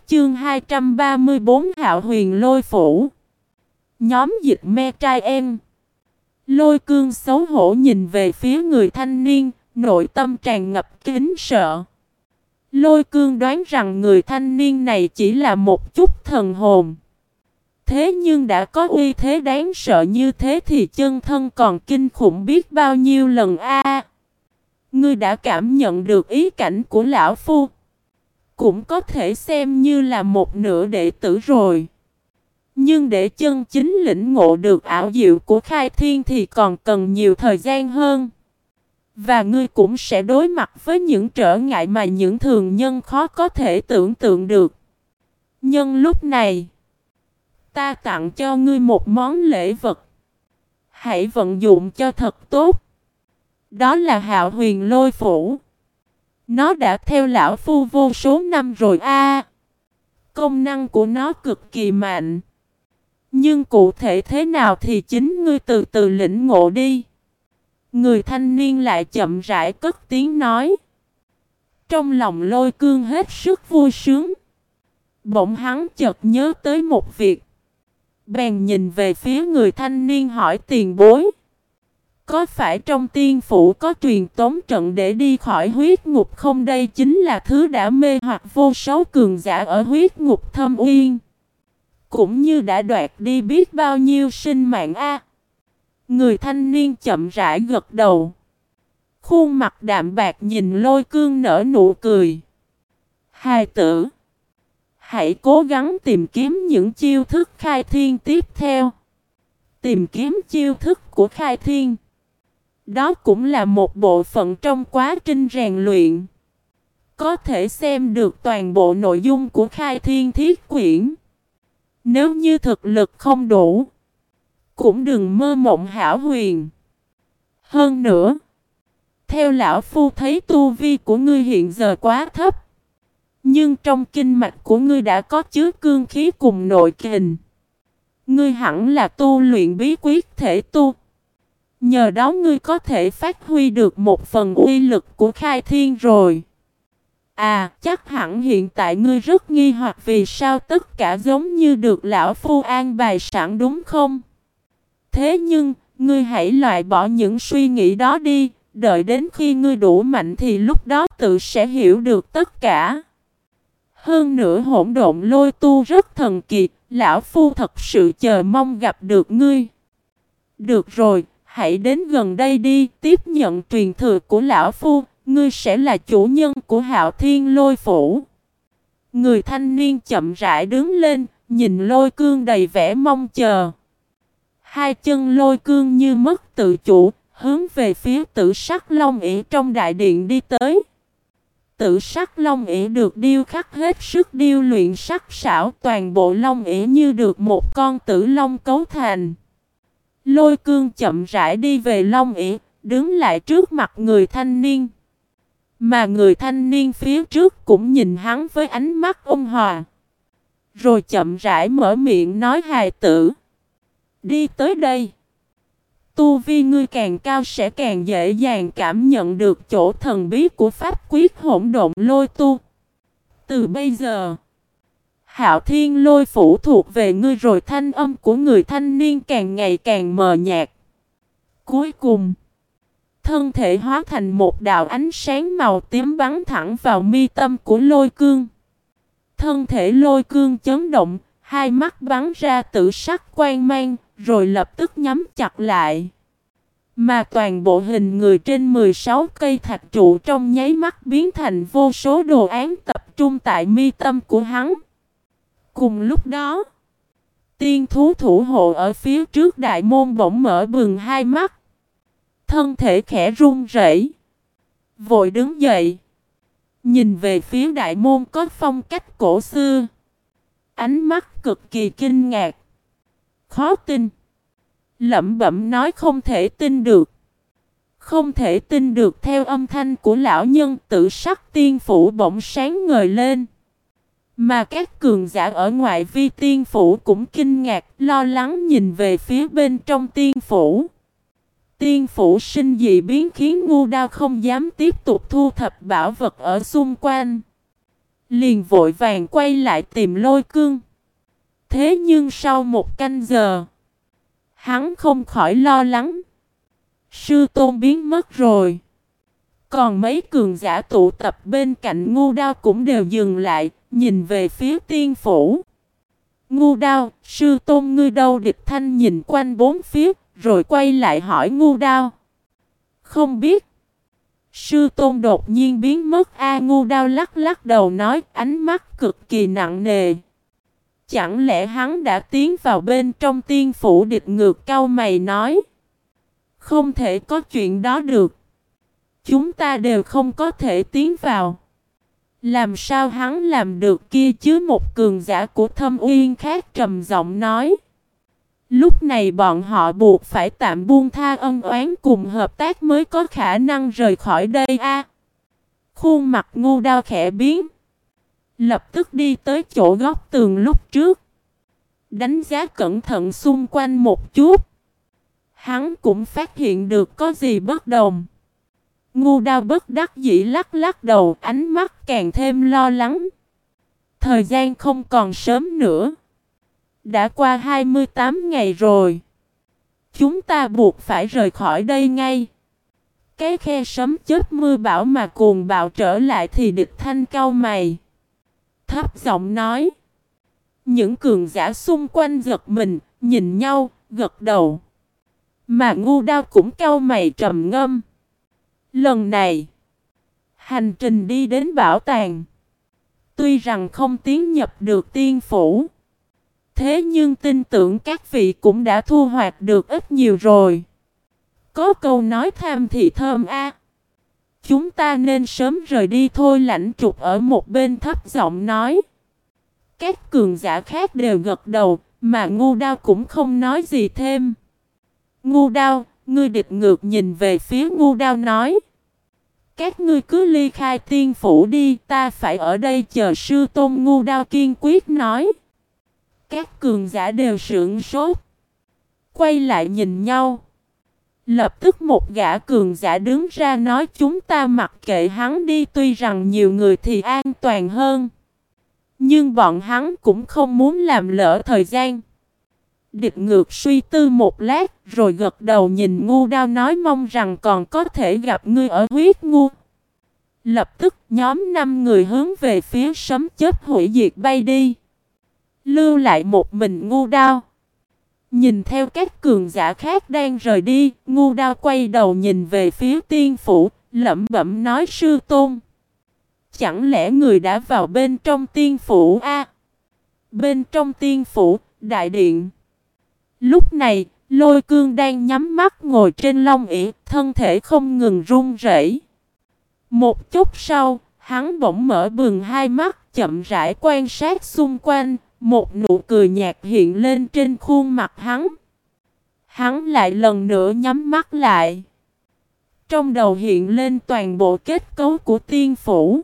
chương 234 Hạo huyền lôi phủ. Nhóm dịch me trai em. Lôi cương xấu hổ nhìn về phía người thanh niên, nội tâm tràn ngập kính sợ. Lôi cương đoán rằng người thanh niên này chỉ là một chút thần hồn. Thế nhưng đã có uy thế đáng sợ như thế thì chân thân còn kinh khủng biết bao nhiêu lần a ngươi đã cảm nhận được ý cảnh của lão phu. Cũng có thể xem như là một nửa đệ tử rồi. Nhưng để chân chính lĩnh ngộ được ảo diệu của khai thiên thì còn cần nhiều thời gian hơn. Và ngươi cũng sẽ đối mặt với những trở ngại mà những thường nhân khó có thể tưởng tượng được. Nhân lúc này, ta tặng cho ngươi một món lễ vật. Hãy vận dụng cho thật tốt. Đó là hạo huyền lôi phủ. Nó đã theo lão phu vô số năm rồi a. công năng của nó cực kỳ mạnh. Nhưng cụ thể thế nào thì chính ngươi từ từ lĩnh ngộ đi. Người thanh niên lại chậm rãi cất tiếng nói. Trong lòng lôi cương hết sức vui sướng. Bỗng hắn chợt nhớ tới một việc. Bèn nhìn về phía người thanh niên hỏi tiền bối. Có phải trong tiên phủ có truyền tống trận để đi khỏi huyết ngục không đây chính là thứ đã mê hoặc vô số cường giả ở huyết ngục thâm uyên. Cũng như đã đoạt đi biết bao nhiêu sinh mạng a. Người thanh niên chậm rãi gật đầu. Khuôn mặt đạm bạc nhìn lôi cương nở nụ cười. Hai tử. Hãy cố gắng tìm kiếm những chiêu thức khai thiên tiếp theo. Tìm kiếm chiêu thức của khai thiên. Đó cũng là một bộ phận trong quá trình rèn luyện. Có thể xem được toàn bộ nội dung của khai thiên thiết quyển. Nếu như thực lực không đủ, cũng đừng mơ mộng hảo huyền. Hơn nữa, theo lão phu thấy tu vi của ngươi hiện giờ quá thấp. Nhưng trong kinh mạch của ngươi đã có chứa cương khí cùng nội kình. Ngươi hẳn là tu luyện bí quyết thể tu. Nhờ đó ngươi có thể phát huy được một phần uy lực của khai thiên rồi. À, chắc hẳn hiện tại ngươi rất nghi hoặc vì sao tất cả giống như được lão phu an bài sẵn đúng không? Thế nhưng, ngươi hãy loại bỏ những suy nghĩ đó đi, đợi đến khi ngươi đủ mạnh thì lúc đó tự sẽ hiểu được tất cả. Hơn nữa hỗn độn lôi tu rất thần kỳ, lão phu thật sự chờ mong gặp được ngươi. Được rồi, hãy đến gần đây đi, tiếp nhận truyền thừa của lão phu, ngươi sẽ là chủ nhân của hạo thiên lôi phủ. Người thanh niên chậm rãi đứng lên, nhìn lôi cương đầy vẻ mong chờ. Hai chân lôi cương như mất tự chủ, hướng về phía tử sắc long ỉ trong đại điện đi tới. Tử sắc long ỉ được điêu khắc hết sức điêu luyện sắc sảo toàn bộ long ỉ như được một con tử long cấu thành. Lôi cương chậm rãi đi về long ỉ, đứng lại trước mặt người thanh niên. Mà người thanh niên phía trước cũng nhìn hắn với ánh mắt ôn hòa. Rồi chậm rãi mở miệng nói hài tử. Đi tới đây. tu vi ngươi càng cao sẽ càng dễ dàng cảm nhận được chỗ thần bí của pháp quyết hỗn độn lôi tu. Từ bây giờ, Hạo Thiên lôi phủ thuộc về ngươi rồi thanh âm của người thanh niên càng ngày càng mờ nhạt. Cuối cùng, thân thể hóa thành một đạo ánh sáng màu tím bắn thẳng vào mi tâm của lôi cương. Thân thể lôi cương chấn động, hai mắt bắn ra tử sắc quang mang, rồi lập tức nhắm chặt lại. Mà toàn bộ hình người trên 16 cây thạch trụ trong nháy mắt biến thành vô số đồ án tập trung tại mi tâm của hắn. Cùng lúc đó, tiên thú thủ hộ ở phía trước đại môn bỗng mở bừng hai mắt. Thân thể khẽ run rẩy, vội đứng dậy, nhìn về phía đại môn có phong cách cổ xưa. Ánh mắt cực kỳ kinh ngạc, khó tin. Lẩm bẩm nói không thể tin được. Không thể tin được theo âm thanh của lão nhân tự sắc tiên phủ bỗng sáng ngời lên. Mà các cường giả ở ngoại vi tiên phủ cũng kinh ngạc, lo lắng nhìn về phía bên trong tiên phủ. Tiên phủ sinh dị biến khiến ngu đao không dám tiếp tục thu thập bảo vật ở xung quanh. Liền vội vàng quay lại tìm lôi cương. Thế nhưng sau một canh giờ, hắn không khỏi lo lắng. Sư tôn biến mất rồi. Còn mấy cường giả tụ tập bên cạnh ngu đao cũng đều dừng lại, nhìn về phía tiên phủ. Ngu đao, sư tôn ngươi đâu địch thanh nhìn quanh bốn phía, rồi quay lại hỏi ngu đao. Không biết. Sư tôn đột nhiên biến mất A ngu đao lắc lắc đầu nói ánh mắt cực kỳ nặng nề. Chẳng lẽ hắn đã tiến vào bên trong tiên phủ địch ngược cao mày nói. Không thể có chuyện đó được. Chúng ta đều không có thể tiến vào. Làm sao hắn làm được kia chứ một cường giả của thâm uyên khác trầm giọng nói. Lúc này bọn họ buộc phải tạm buông tha ân oán cùng hợp tác mới có khả năng rời khỏi đây a. Khuôn mặt ngu đau khẽ biến. Lập tức đi tới chỗ góc tường lúc trước. Đánh giá cẩn thận xung quanh một chút. Hắn cũng phát hiện được có gì bất đồng. Ngu đao bất đắc dĩ lắc lắc đầu ánh mắt càng thêm lo lắng. Thời gian không còn sớm nữa. Đã qua 28 ngày rồi. Chúng ta buộc phải rời khỏi đây ngay. Cái khe sấm chết mưa bão mà cuồng bạo trở lại thì địch thanh cao mày. Thấp giọng nói. Những cường giả xung quanh giật mình, nhìn nhau, gật đầu. Mà ngu đao cũng cao mày trầm ngâm. Lần này, hành trình đi đến bảo tàng. Tuy rằng không tiến nhập được tiên phủ. Thế nhưng tin tưởng các vị cũng đã thu hoạch được ít nhiều rồi. Có câu nói tham thì thơm a. Chúng ta nên sớm rời đi thôi lãnh trục ở một bên thấp giọng nói. Các cường giả khác đều gật đầu, mà ngu đao cũng không nói gì thêm. Ngu đao, ngươi địch ngược nhìn về phía ngu đao nói. Các ngươi cứ ly khai tiên phủ đi, ta phải ở đây chờ sư tôn ngu đao kiên quyết nói. Các cường giả đều sưởng sốt. Quay lại nhìn nhau. Lập tức một gã cường giả đứng ra nói chúng ta mặc kệ hắn đi tuy rằng nhiều người thì an toàn hơn. Nhưng bọn hắn cũng không muốn làm lỡ thời gian. Địch ngược suy tư một lát rồi gật đầu nhìn ngu đao nói mong rằng còn có thể gặp ngươi ở huyết ngu. Lập tức nhóm năm người hướng về phía sấm chết hủy diệt bay đi. Lưu lại một mình ngu đao. Nhìn theo các cường giả khác đang rời đi, ngu đao quay đầu nhìn về phía tiên phủ, lẩm bẩm nói sư tôn. Chẳng lẽ người đã vào bên trong tiên phủ a? bên trong tiên phủ, đại điện. Lúc này, lôi cương đang nhắm mắt ngồi trên long ỉ, thân thể không ngừng run rẩy. Một chút sau, hắn bỗng mở bừng hai mắt, chậm rãi quan sát xung quanh, một nụ cười nhạt hiện lên trên khuôn mặt hắn. Hắn lại lần nữa nhắm mắt lại. Trong đầu hiện lên toàn bộ kết cấu của tiên phủ.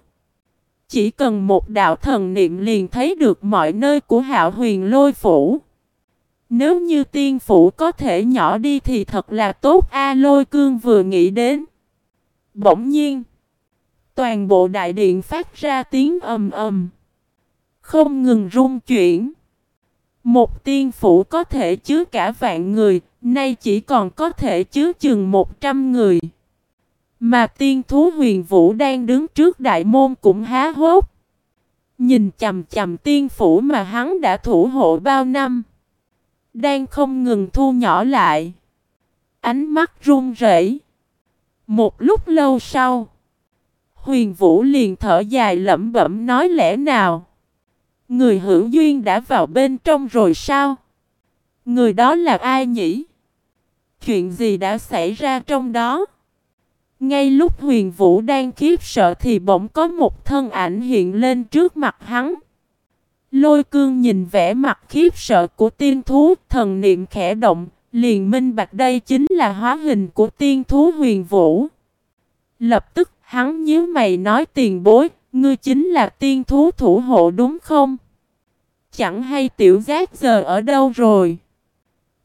Chỉ cần một đạo thần niệm liền thấy được mọi nơi của hạo huyền lôi phủ. Nếu như tiên phủ có thể nhỏ đi thì thật là tốt A lôi cương vừa nghĩ đến. Bỗng nhiên. Toàn bộ đại điện phát ra tiếng ầm ầm. Không ngừng rung chuyển. Một tiên phủ có thể chứa cả vạn người, nay chỉ còn có thể chứa chừng một trăm người. Mà tiên thú huyền vũ đang đứng trước đại môn cũng há hốt. Nhìn chầm chầm tiên phủ mà hắn đã thủ hộ bao năm. Đang không ngừng thu nhỏ lại. Ánh mắt run rẩy. Một lúc lâu sau. Huyền Vũ liền thở dài lẩm bẩm nói lẽ nào. Người hữu duyên đã vào bên trong rồi sao? Người đó là ai nhỉ? Chuyện gì đã xảy ra trong đó? Ngay lúc huyền vũ đang khiếp sợ thì bỗng có một thân ảnh hiện lên trước mặt hắn. Lôi cương nhìn vẻ mặt khiếp sợ của tiên thú, thần niệm khẽ động, liền minh bạch đây chính là hóa hình của tiên thú huyền vũ. Lập tức hắn nhíu mày nói tiền bối, ngươi chính là tiên thú thủ hộ đúng không? Chẳng hay tiểu giác giờ ở đâu rồi?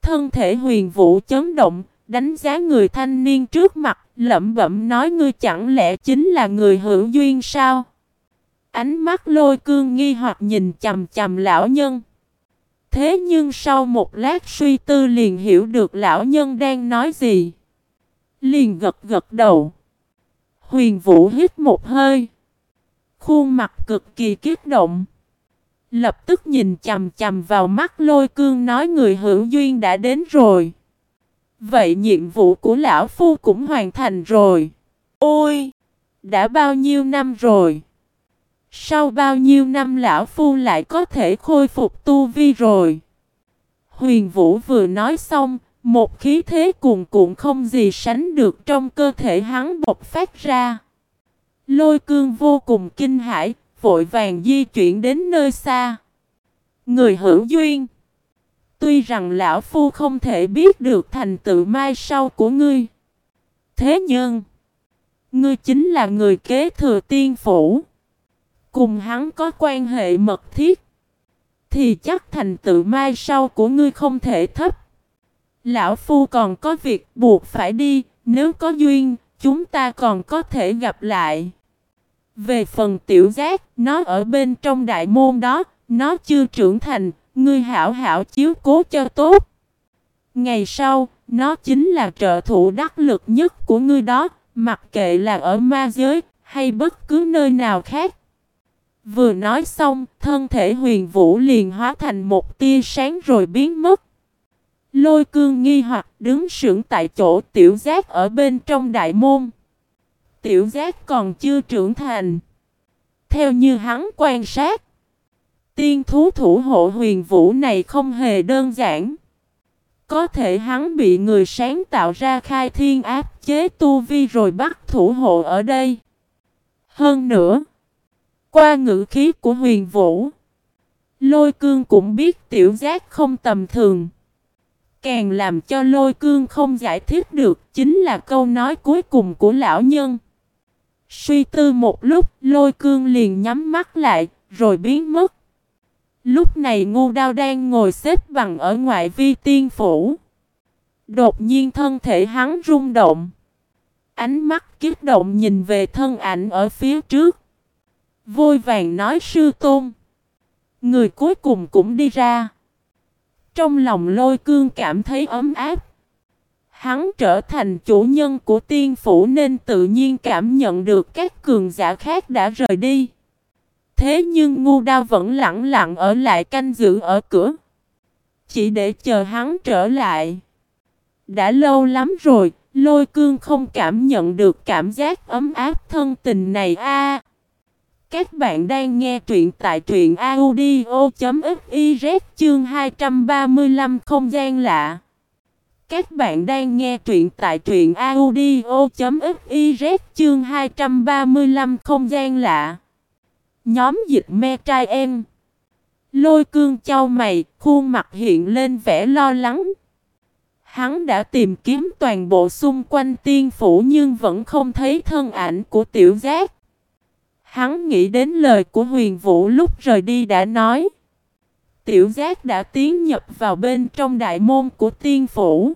Thân thể huyền vũ chấn động, đánh giá người thanh niên trước mặt, lẩm bẩm nói ngươi chẳng lẽ chính là người hữu duyên sao? Ánh mắt lôi cương nghi hoặc nhìn chầm chầm lão nhân. Thế nhưng sau một lát suy tư liền hiểu được lão nhân đang nói gì. Liền gật gật đầu. Huyền Vũ hít một hơi. Khuôn mặt cực kỳ kích động. Lập tức nhìn chầm chầm vào mắt lôi cương nói người hữu duyên đã đến rồi. Vậy nhiệm vụ của lão phu cũng hoàn thành rồi. Ôi! Đã bao nhiêu năm rồi? Sau bao nhiêu năm lão phu lại có thể khôi phục tu vi rồi? Huyền Vũ vừa nói xong, một khí thế cuồn cuộn không gì sánh được trong cơ thể hắn bộc phát ra. Lôi cương vô cùng kinh hãi, vội vàng di chuyển đến nơi xa. Người hữu duyên. Tuy rằng lão phu không thể biết được thành tựu mai sau của ngươi. Thế nhưng, ngươi chính là người kế thừa tiên phủ. Cùng hắn có quan hệ mật thiết. Thì chắc thành tựu mai sau của ngươi không thể thấp. Lão Phu còn có việc buộc phải đi, nếu có duyên, chúng ta còn có thể gặp lại. Về phần tiểu giác, nó ở bên trong đại môn đó, nó chưa trưởng thành, ngươi hảo hảo chiếu cố cho tốt. Ngày sau, nó chính là trợ thủ đắc lực nhất của ngươi đó, mặc kệ là ở ma giới, hay bất cứ nơi nào khác. Vừa nói xong, thân thể huyền vũ liền hóa thành một tia sáng rồi biến mất. Lôi cương nghi hoặc đứng sững tại chỗ tiểu giác ở bên trong đại môn. Tiểu giác còn chưa trưởng thành. Theo như hắn quan sát, tiên thú thủ hộ huyền vũ này không hề đơn giản. Có thể hắn bị người sáng tạo ra khai thiên áp chế tu vi rồi bắt thủ hộ ở đây. Hơn nữa, qua ngữ khí của huyền vũ, lôi cương cũng biết tiểu giác không tầm thường. Càng làm cho lôi cương không giải thích được chính là câu nói cuối cùng của lão nhân. Suy tư một lúc, lôi cương liền nhắm mắt lại, rồi biến mất. Lúc này ngu đao đang ngồi xếp bằng ở ngoại vi tiên phủ. Đột nhiên thân thể hắn rung động. Ánh mắt kiết động nhìn về thân ảnh ở phía trước. Vôi vàng nói sư tôn. Người cuối cùng cũng đi ra. Trong lòng lôi cương cảm thấy ấm áp. Hắn trở thành chủ nhân của tiên phủ nên tự nhiên cảm nhận được các cường giả khác đã rời đi. Thế nhưng ngu đao vẫn lặng lặng ở lại canh giữ ở cửa. Chỉ để chờ hắn trở lại. Đã lâu lắm rồi, lôi cương không cảm nhận được cảm giác ấm áp thân tình này a. Các bạn đang nghe truyện tại truyện audio.fiz chương 235 không gian lạ. Các bạn đang nghe truyện tại truyện audio.fiz chương 235 không gian lạ. Nhóm dịch me trai em. Lôi cương châu mày, khuôn mặt hiện lên vẻ lo lắng. Hắn đã tìm kiếm toàn bộ xung quanh tiên phủ nhưng vẫn không thấy thân ảnh của tiểu giác. Hắn nghĩ đến lời của huyền vũ lúc rời đi đã nói. tiểu giác đã tiến nhập vào bên trong đại môn của tiên phủ.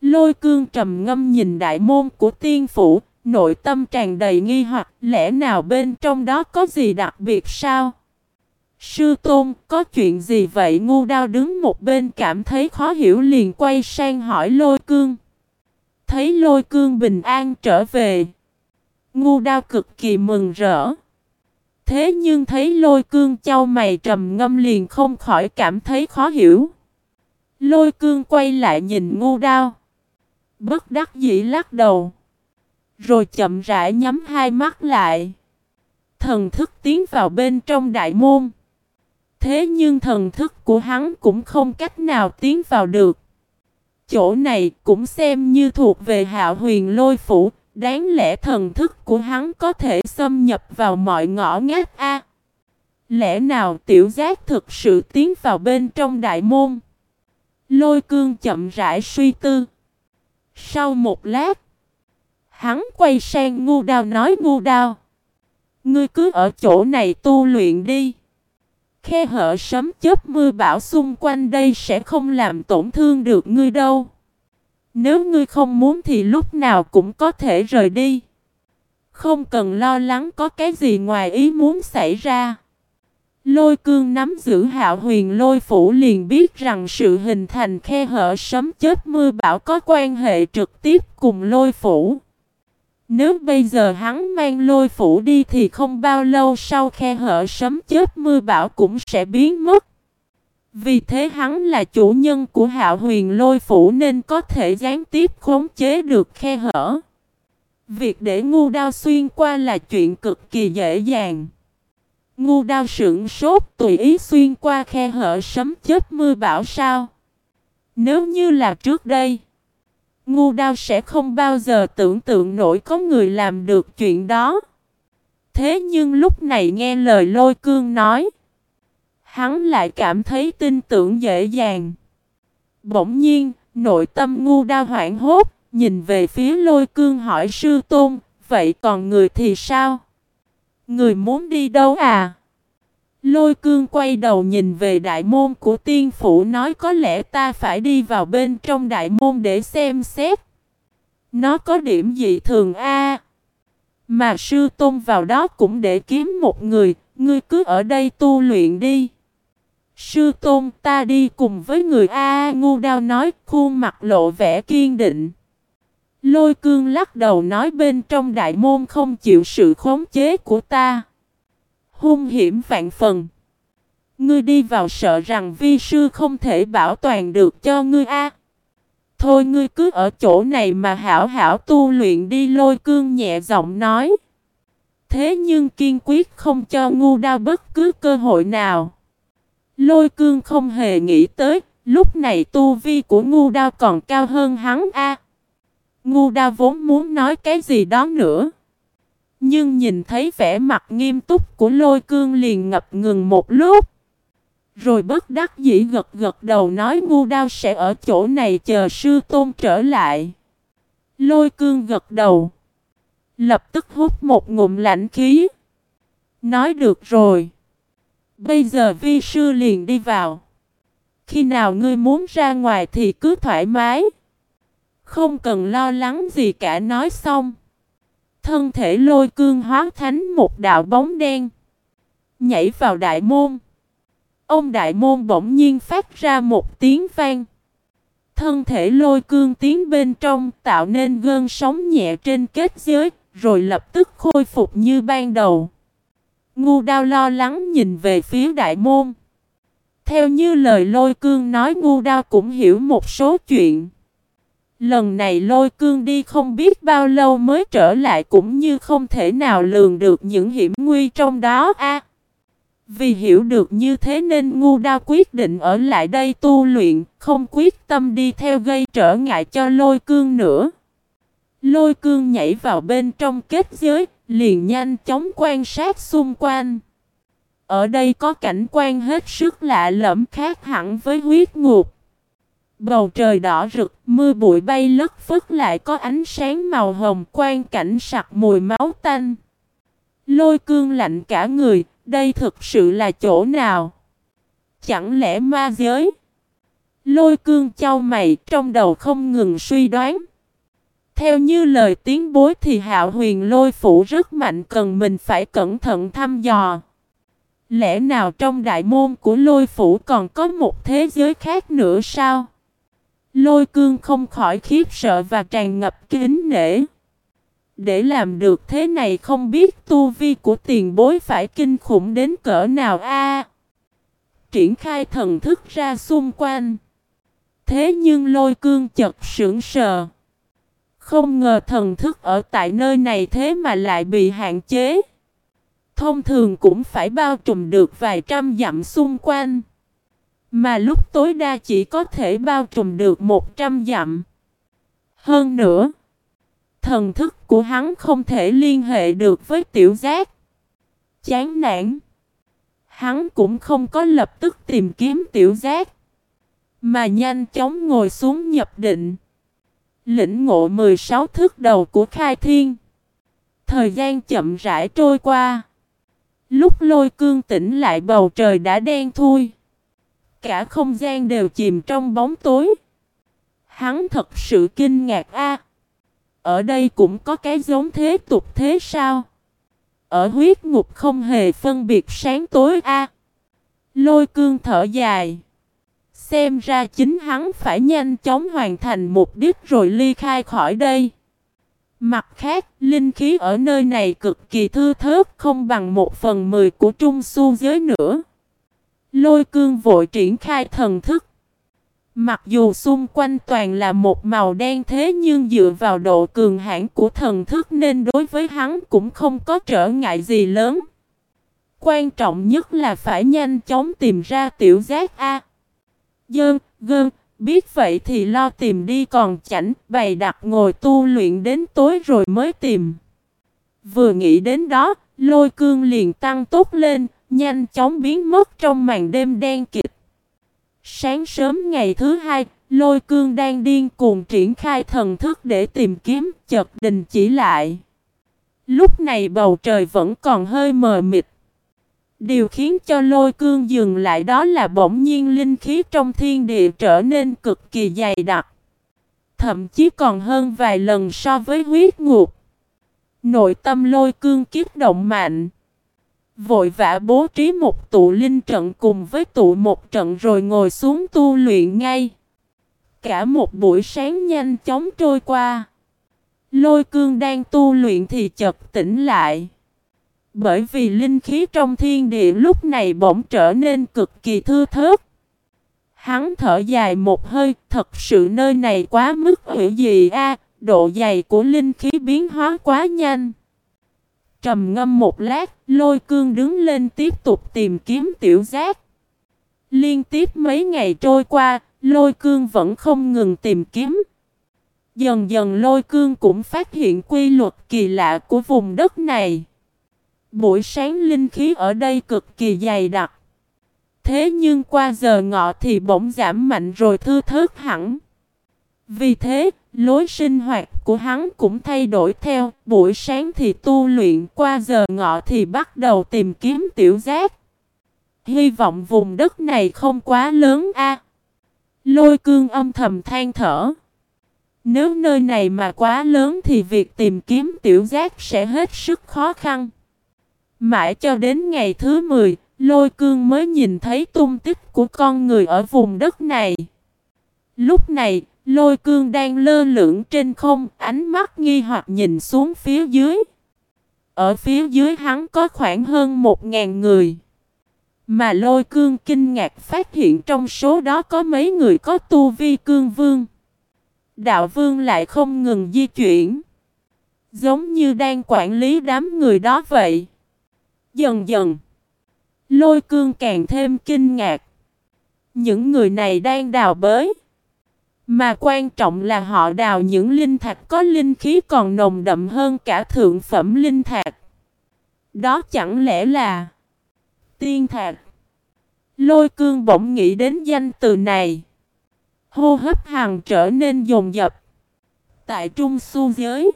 Lôi cương trầm ngâm nhìn đại môn của tiên phủ, nội tâm tràn đầy nghi hoặc lẽ nào bên trong đó có gì đặc biệt sao? Sư Tôn, có chuyện gì vậy? Ngu đao đứng một bên cảm thấy khó hiểu liền quay sang hỏi lôi cương. Thấy lôi cương bình an trở về. Ngu đao cực kỳ mừng rỡ. Thế nhưng thấy lôi cương châu mày trầm ngâm liền không khỏi cảm thấy khó hiểu. Lôi cương quay lại nhìn ngu đao. Bất đắc dĩ lắc đầu. Rồi chậm rãi nhắm hai mắt lại. Thần thức tiến vào bên trong đại môn. Thế nhưng thần thức của hắn cũng không cách nào tiến vào được. Chỗ này cũng xem như thuộc về hạo huyền lôi phủ, đáng lẽ thần thức của hắn có thể xâm nhập vào mọi ngõ ngách A. Lẽ nào tiểu giác thực sự tiến vào bên trong đại môn? Lôi cương chậm rãi suy tư. Sau một lát, hắn quay sang ngu đao nói ngu đao. Ngươi cứ ở chỗ này tu luyện đi. Khe hở sấm chớp mưa bão xung quanh đây sẽ không làm tổn thương được ngươi đâu. Nếu ngươi không muốn thì lúc nào cũng có thể rời đi. Không cần lo lắng có cái gì ngoài ý muốn xảy ra. Lôi cương nắm giữ hạo huyền lôi phủ liền biết rằng sự hình thành khe hở sấm chết mưa bão có quan hệ trực tiếp cùng lôi phủ. Nếu bây giờ hắn mang lôi phủ đi thì không bao lâu sau khe hở sấm chết mưa bão cũng sẽ biến mất. Vì thế hắn là chủ nhân của hạo huyền lôi phủ nên có thể gián tiếp khống chế được khe hở. Việc để ngu đao xuyên qua là chuyện cực kỳ dễ dàng. Ngu đao sững sốt tùy ý xuyên qua khe hở sấm chết mưa bão sao. Nếu như là trước đây, ngu đao sẽ không bao giờ tưởng tượng nổi có người làm được chuyện đó. Thế nhưng lúc này nghe lời lôi cương nói, hắn lại cảm thấy tin tưởng dễ dàng. Bỗng nhiên, nội tâm ngu đa hoảng hốt, nhìn về phía lôi cương hỏi sư tôn, vậy còn người thì sao? Người muốn đi đâu à? Lôi cương quay đầu nhìn về đại môn của tiên phủ nói có lẽ ta phải đi vào bên trong đại môn để xem xét. Nó có điểm gì thường a Mà sư tôn vào đó cũng để kiếm một người, ngươi cứ ở đây tu luyện đi. Sư tôn, ta đi cùng với người A ngu đao nói, khuôn mặt lộ vẻ kiên định. Lôi cương lắc đầu nói bên trong đại môn không chịu sự khống chế của ta. Hung hiểm vạn phần. Ngươi đi vào sợ rằng vi sư không thể bảo toàn được cho ngươi a. Thôi ngươi cứ ở chỗ này mà hảo hảo tu luyện đi, lôi cương nhẹ giọng nói. Thế nhưng kiên quyết không cho ngu đao bất cứ cơ hội nào. Lôi cương không hề nghĩ tới, lúc này tu vi của ngu đao còn cao hơn hắn a. Ngu đao vốn muốn nói cái gì đó nữa. Nhưng nhìn thấy vẻ mặt nghiêm túc của lôi cương liền ngập ngừng một lúc. Rồi bất đắc dĩ gật gật đầu nói ngu đao sẽ ở chỗ này chờ sư tôn trở lại. Lôi cương gật đầu. Lập tức hút một ngụm lạnh khí. Nói được rồi. Bây giờ vi sư liền đi vào. Khi nào ngươi muốn ra ngoài thì cứ thoải mái. Không cần lo lắng gì cả nói xong. Thân thể lôi cương hóa thánh một đạo bóng đen. Nhảy vào đại môn. Ông đại môn bỗng nhiên phát ra một tiếng vang. Thân thể lôi cương tiến bên trong tạo nên gơn sóng nhẹ trên kết giới, rồi lập tức khôi phục như ban đầu. Ngu đao lo lắng nhìn về phía đại môn. Theo như lời lôi cương nói ngu đao cũng hiểu một số chuyện. Lần này lôi cương đi không biết bao lâu mới trở lại cũng như không thể nào lường được những hiểm nguy trong đó a. vì hiểu được như thế nên ngu đao quyết định ở lại đây tu luyện, không quyết tâm đi theo gây trở ngại cho lôi cương nữa. Lôi cương nhảy vào bên trong kết giới, liền nhanh chóng quan sát xung quanh. Ở đây có cảnh quan hết sức lạ lẫm khác hẳn với huyết ngục. Bầu trời đỏ rực, mưa bụi bay lất phất lại có ánh sáng màu hồng quan cảnh sặc mùi máu tanh. Lôi cương lạnh cả người, đây thực sự là chỗ nào? Chẳng lẽ ma giới? Lôi cương trao mày trong đầu không ngừng suy đoán. Theo như lời tiếng bối thì hạo huyền lôi phủ rất mạnh cần mình phải cẩn thận thăm dò. Lẽ nào trong đại môn của lôi phủ còn có một thế giới khác nữa sao? Lôi cương không khỏi khiếp sợ và tràn ngập kính nể. Để làm được thế này không biết tu vi của tiền bối phải kinh khủng đến cỡ nào a Triển khai thần thức ra xung quanh. Thế nhưng lôi cương chật sững sờ. Không ngờ thần thức ở tại nơi này thế mà lại bị hạn chế. Thông thường cũng phải bao trùm được vài trăm dặm xung quanh. Mà lúc tối đa chỉ có thể bao trùm được một trăm dặm. Hơn nữa, thần thức của hắn không thể liên hệ được với tiểu giác. Chán nản. Hắn cũng không có lập tức tìm kiếm tiểu giác. Mà nhanh chóng ngồi xuống nhập định. Lĩnh ngộ 16 thước đầu của khai thiên. Thời gian chậm rãi trôi qua. Lúc lôi cương tỉnh lại bầu trời đã đen thui. Cả không gian đều chìm trong bóng tối. Hắn thật sự kinh ngạc a. ở đây cũng có cái giống thế tục thế sao? Ở huyết ngục không hề phân biệt sáng tối a. Lôi cương thở dài. Xem ra chính hắn phải nhanh chóng hoàn thành mục đích rồi ly khai khỏi đây. Mặt khác, linh khí ở nơi này cực kỳ thư thớt không bằng một phần mười của trung su giới nữa. Lôi cương vội triển khai thần thức. Mặc dù xung quanh toàn là một màu đen thế nhưng dựa vào độ cường hãn của thần thức nên đối với hắn cũng không có trở ngại gì lớn. Quan trọng nhất là phải nhanh chóng tìm ra tiểu giác A. Dơn, gơn, biết vậy thì lo tìm đi còn chảnh, bày đặt ngồi tu luyện đến tối rồi mới tìm. Vừa nghĩ đến đó, lôi cương liền tăng tốt lên, nhanh chóng biến mất trong màn đêm đen kịt. Sáng sớm ngày thứ hai, lôi cương đang điên cuồng triển khai thần thức để tìm kiếm, chợt đình chỉ lại. Lúc này bầu trời vẫn còn hơi mờ mịt. Điều khiến cho lôi cương dừng lại đó là bỗng nhiên linh khí trong thiên địa trở nên cực kỳ dày đặc. Thậm chí còn hơn vài lần so với huyết ngục. Nội tâm lôi cương kiếp động mạnh. Vội vã bố trí một tụ linh trận cùng với tụ một trận rồi ngồi xuống tu luyện ngay. Cả một buổi sáng nhanh chóng trôi qua. Lôi cương đang tu luyện thì chợt tỉnh lại. Bởi vì linh khí trong thiên địa lúc này bỗng trở nên cực kỳ thư thớt. Hắn thở dài một hơi, thật sự nơi này quá mức hữu dị a, độ dày của linh khí biến hóa quá nhanh. Trầm ngâm một lát, lôi cương đứng lên tiếp tục tìm kiếm tiểu giác. Liên tiếp mấy ngày trôi qua, lôi cương vẫn không ngừng tìm kiếm. Dần dần lôi cương cũng phát hiện quy luật kỳ lạ của vùng đất này. Buổi sáng linh khí ở đây cực kỳ dày đặc. Thế nhưng qua giờ ngọ thì bỗng giảm mạnh rồi thư thớt hẳn. Vì thế, lối sinh hoạt của hắn cũng thay đổi theo. Buổi sáng thì tu luyện, qua giờ ngọ thì bắt đầu tìm kiếm tiểu giác. Hy vọng vùng đất này không quá lớn a. Lôi cương âm thầm than thở. Nếu nơi này mà quá lớn thì việc tìm kiếm tiểu giác sẽ hết sức khó khăn. Mãi cho đến ngày thứ 10, lôi cương mới nhìn thấy tung tích của con người ở vùng đất này. Lúc này, lôi cương đang lơ lửng trên không, ánh mắt nghi hoặc nhìn xuống phía dưới. Ở phía dưới hắn có khoảng hơn 1.000 người. Mà lôi cương kinh ngạc phát hiện trong số đó có mấy người có tu vi cương vương. Đạo vương lại không ngừng di chuyển. Giống như đang quản lý đám người đó vậy. Dần dần, lôi cương càng thêm kinh ngạc. Những người này đang đào bới. Mà quan trọng là họ đào những linh thạch có linh khí còn nồng đậm hơn cả thượng phẩm linh thạch. Đó chẳng lẽ là tiên thạch? Lôi cương bỗng nghĩ đến danh từ này. Hô hấp hằng trở nên dồn dập. Tại trung su giới.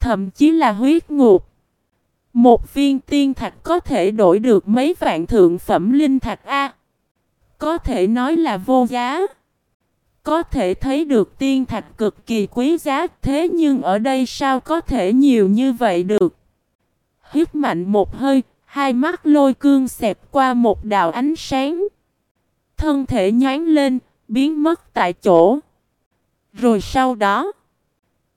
Thậm chí là huyết ngục. Một viên tiên thạch có thể đổi được mấy vạn thượng phẩm linh thạch A. Có thể nói là vô giá. Có thể thấy được tiên thạch cực kỳ quý giá thế nhưng ở đây sao có thể nhiều như vậy được. Hít mạnh một hơi, hai mắt lôi cương xẹp qua một đạo ánh sáng. Thân thể nhán lên, biến mất tại chỗ. Rồi sau đó,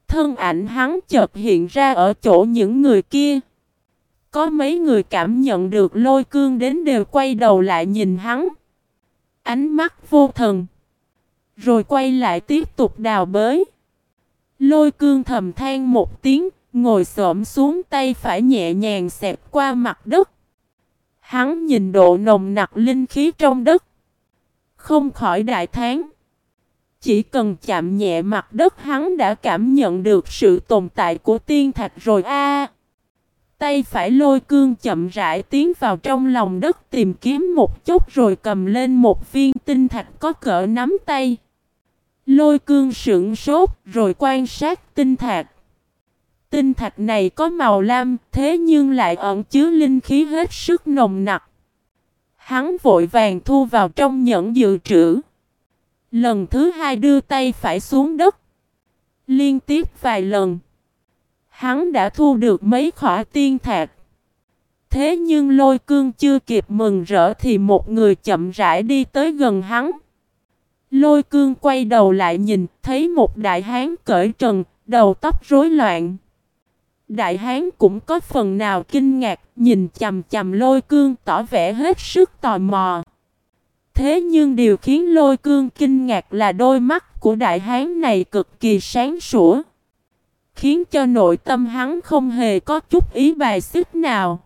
thân ảnh hắn chợt hiện ra ở chỗ những người kia. Có mấy người cảm nhận được lôi cương đến đều quay đầu lại nhìn hắn. Ánh mắt vô thần. Rồi quay lại tiếp tục đào bới. Lôi cương thầm than một tiếng, ngồi xổm xuống tay phải nhẹ nhàng xẹp qua mặt đất. Hắn nhìn độ nồng nặc linh khí trong đất. Không khỏi đại tháng. Chỉ cần chạm nhẹ mặt đất hắn đã cảm nhận được sự tồn tại của tiên thạch rồi a tay phải lôi cương chậm rãi tiến vào trong lòng đất tìm kiếm một chút rồi cầm lên một viên tinh thạch có cỡ nắm tay. Lôi cương sững sốt rồi quan sát tinh thạch. Tinh thạch này có màu lam, thế nhưng lại ẩn chứa linh khí hết sức nồng nặc. Hắn vội vàng thu vào trong nhẫn dự trữ. Lần thứ hai đưa tay phải xuống đất. Liên tiếp vài lần. Hắn đã thu được mấy khỏa tiên thạch. Thế nhưng lôi cương chưa kịp mừng rỡ thì một người chậm rãi đi tới gần hắn. Lôi cương quay đầu lại nhìn, thấy một đại hán cởi trần, đầu tóc rối loạn. Đại hán cũng có phần nào kinh ngạc, nhìn chầm chầm lôi cương tỏ vẻ hết sức tò mò. Thế nhưng điều khiến lôi cương kinh ngạc là đôi mắt của đại hán này cực kỳ sáng sủa. Khiến cho nội tâm hắn không hề có chút ý bài xích nào.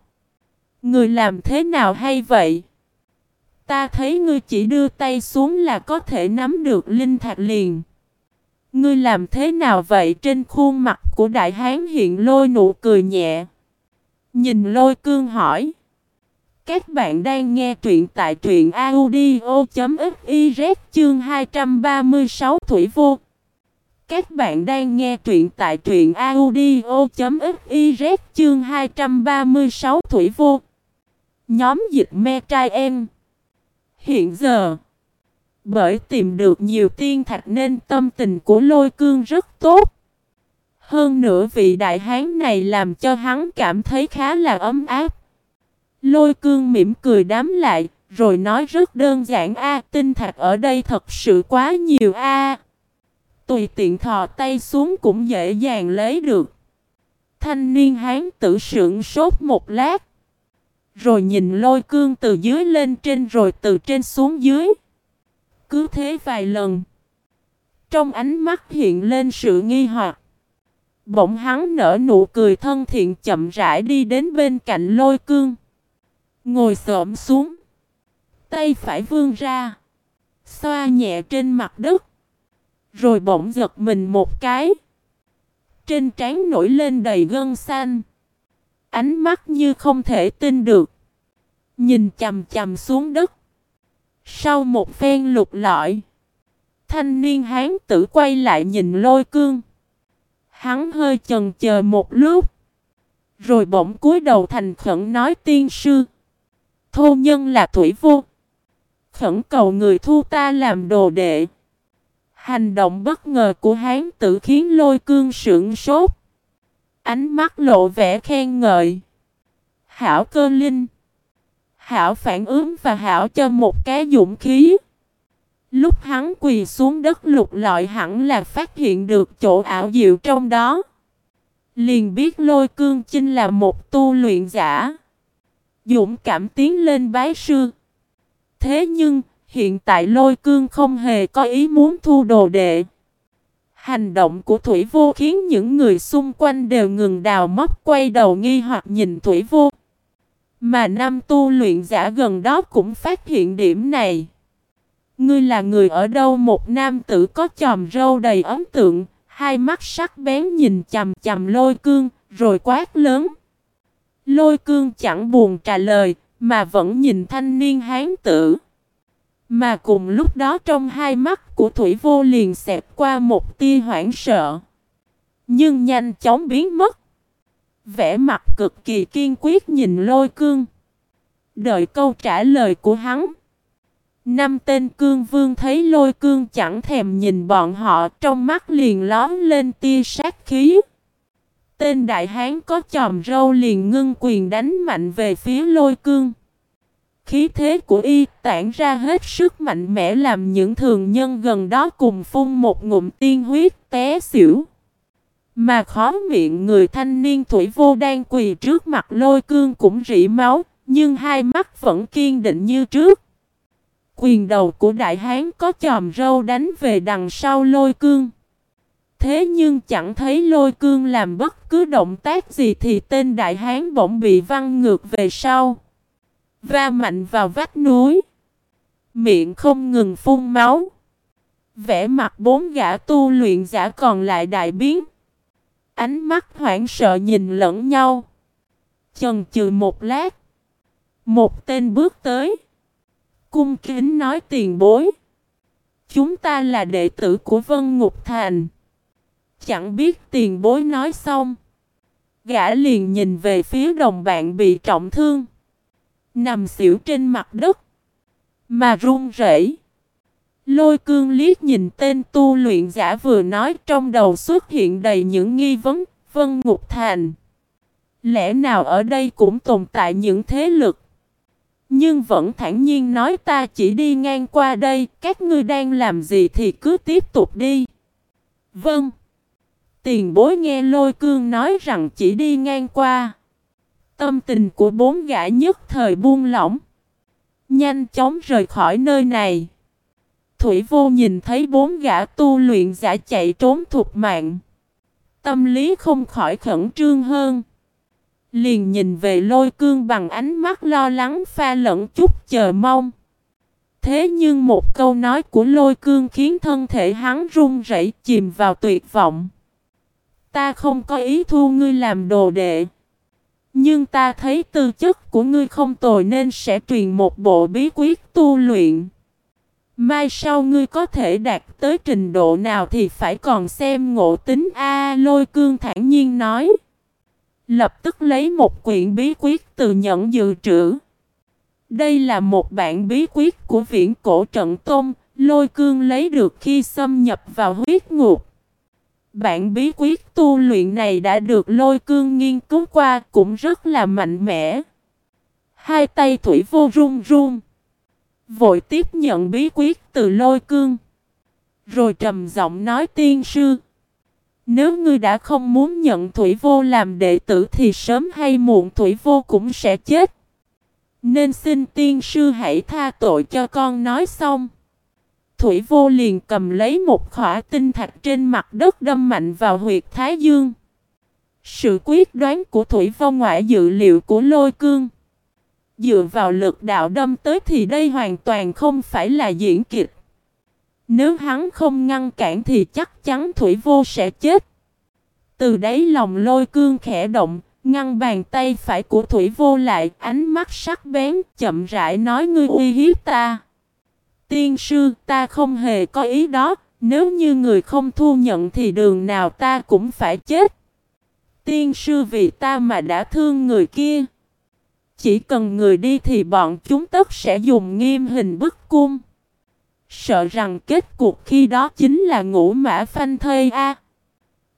Người làm thế nào hay vậy? Ta thấy ngươi chỉ đưa tay xuống là có thể nắm được linh thạch liền. Ngươi làm thế nào vậy trên khuôn mặt của đại hán hiện lôi nụ cười nhẹ. Nhìn lôi cương hỏi. Các bạn đang nghe truyện tại truyện audio.fiz chương 236 Thủy Vô. Các bạn đang nghe truyện tại truyện audio.fiz chương 236 Thủy Vô. Nhóm dịch me trai em. Hiện giờ, bởi tìm được nhiều tiên thạch nên tâm tình của lôi cương rất tốt. Hơn nữa vị đại hán này làm cho hắn cảm thấy khá là ấm áp. Lôi cương mỉm cười đám lại, rồi nói rất đơn giản a tinh thạch ở đây thật sự quá nhiều a Tùy tiện thò tay xuống cũng dễ dàng lấy được. Thanh niên hán tử sượng sốt một lát. Rồi nhìn lôi cương từ dưới lên trên rồi từ trên xuống dưới. Cứ thế vài lần. Trong ánh mắt hiện lên sự nghi hoặc. Bỗng hắn nở nụ cười thân thiện chậm rãi đi đến bên cạnh lôi cương. Ngồi xổm xuống. Tay phải vươn ra. Xoa nhẹ trên mặt đất. Rồi bỗng giật mình một cái. Trên trán nổi lên đầy gân xanh. Ánh mắt như không thể tin được. Nhìn chầm chầm xuống đất. Sau một phen lục lọi. Thanh niên hán tử quay lại nhìn lôi cương. Hắn hơi chần chờ một lúc. Rồi bỗng cúi đầu thành khẩn nói tiên sư. Thô nhân là thủy vô. Khẩn cầu người thu ta làm đồ đệ. Hành động bất ngờ của hán tử khiến lôi cương sững sốt. Ánh mắt lộ vẻ khen ngợi. Hảo cơ linh. Hảo phản ứng và Hảo cho một cái dũng khí. Lúc hắn quỳ xuống đất lục lọi hẳn là phát hiện được chỗ ảo diệu trong đó. Liền biết lôi cương chinh là một tu luyện giả. Dũng cảm tiến lên bái sư. Thế nhưng, hiện tại lôi cương không hề có ý muốn thu đồ đệ. Hành động của Thủy Vô khiến những người xung quanh đều ngừng đào móc quay đầu nghi hoặc nhìn Thủy Vô. Mà năm tu luyện giả gần đó cũng phát hiện điểm này. Ngươi là người ở đâu một nam tử có chòm râu đầy ấn tượng, hai mắt sắc bén nhìn chầm chầm lôi cương, rồi quát lớn. Lôi cương chẳng buồn trả lời, mà vẫn nhìn thanh niên hán tử. Mà cùng lúc đó trong hai mắt của Thủy Vô liền xẹp qua một tia hoảng sợ. Nhưng nhanh chóng biến mất. Vẻ mặt cực kỳ kiên quyết nhìn lôi cương. Đợi câu trả lời của hắn. Năm tên cương vương thấy lôi cương chẳng thèm nhìn bọn họ, trong mắt liền lón lên tia sát khí. Tên đại hán có chòm râu liền ngưng quyền đánh mạnh về phía lôi cương. Khí thế của y tản ra hết sức mạnh mẽ làm những thường nhân gần đó cùng phun một ngụm tiên huyết té xỉu. Mà khó miệng người thanh niên thủy vô đang quỳ trước mặt lôi cương cũng rỉ máu, nhưng hai mắt vẫn kiên định như trước. Quyền đầu của đại hán có chòm râu đánh về đằng sau lôi cương. Thế nhưng chẳng thấy lôi cương làm bất cứ động tác gì thì tên đại hán bỗng bị văng ngược về sau. Va mạnh vào vách núi. Miệng không ngừng phun máu. Vẽ mặt bốn gã tu luyện giả còn lại đại biến. Ánh mắt hoảng sợ nhìn lẫn nhau. Chần chừ một lát. Một tên bước tới. Cung kính nói tiền bối. Chúng ta là đệ tử của Vân Ngục Thành. Chẳng biết tiền bối nói xong. Gã liền nhìn về phía đồng bạn bị trọng thương. Nằm xỉu trên mặt đất. Mà run rẩy. Lôi cương liếc nhìn tên tu luyện giả vừa nói trong đầu xuất hiện đầy những nghi vấn, vân ngục thành. Lẽ nào ở đây cũng tồn tại những thế lực? Nhưng vẫn thản nhiên nói ta chỉ đi ngang qua đây, các ngươi đang làm gì thì cứ tiếp tục đi. Vâng. Tiền bối nghe lôi cương nói rằng chỉ đi ngang qua. Tâm tình của bốn gã nhất thời buông lỏng. Nhanh chóng rời khỏi nơi này. Thủy vô nhìn thấy bốn gã tu luyện giả chạy trốn thuộc mạng. Tâm lý không khỏi khẩn trương hơn. Liền nhìn về lôi cương bằng ánh mắt lo lắng pha lẫn chút chờ mong. Thế nhưng một câu nói của lôi cương khiến thân thể hắn run rẩy chìm vào tuyệt vọng. Ta không có ý thu ngươi làm đồ đệ. Nhưng ta thấy tư chất của ngươi không tồi nên sẽ truyền một bộ bí quyết tu luyện. Mai sau ngươi có thể đạt tới trình độ nào thì phải còn xem ngộ tính A lôi cương thản nhiên nói. Lập tức lấy một quyển bí quyết từ nhận dự trữ. Đây là một bản bí quyết của viễn cổ trận tôn, lôi cương lấy được khi xâm nhập vào huyết ngục. Bản bí quyết tu luyện này đã được lôi cương nghiên cứu qua cũng rất là mạnh mẽ. Hai tay thủy vô run run. Vội tiếp nhận bí quyết từ lôi cương. Rồi trầm giọng nói tiên sư. Nếu ngươi đã không muốn nhận Thủy Vô làm đệ tử thì sớm hay muộn Thủy Vô cũng sẽ chết. Nên xin tiên sư hãy tha tội cho con nói xong. Thủy Vô liền cầm lấy một khỏa tinh thạch trên mặt đất đâm mạnh vào huyệt Thái Dương. Sự quyết đoán của Thủy Vô ngoại dự liệu của lôi cương. Dựa vào lực đạo đâm tới thì đây hoàn toàn không phải là diễn kịch. Nếu hắn không ngăn cản thì chắc chắn Thủy Vô sẽ chết. Từ đấy lòng lôi cương khẽ động, ngăn bàn tay phải của Thủy Vô lại, ánh mắt sắc bén, chậm rãi nói ngươi uy hiếp ta. Tiên sư, ta không hề có ý đó, nếu như người không thu nhận thì đường nào ta cũng phải chết. Tiên sư vì ta mà đã thương người kia. Chỉ cần người đi thì bọn chúng tất sẽ dùng nghiêm hình bức cung. Sợ rằng kết cuộc khi đó chính là ngũ mã phanh thây a.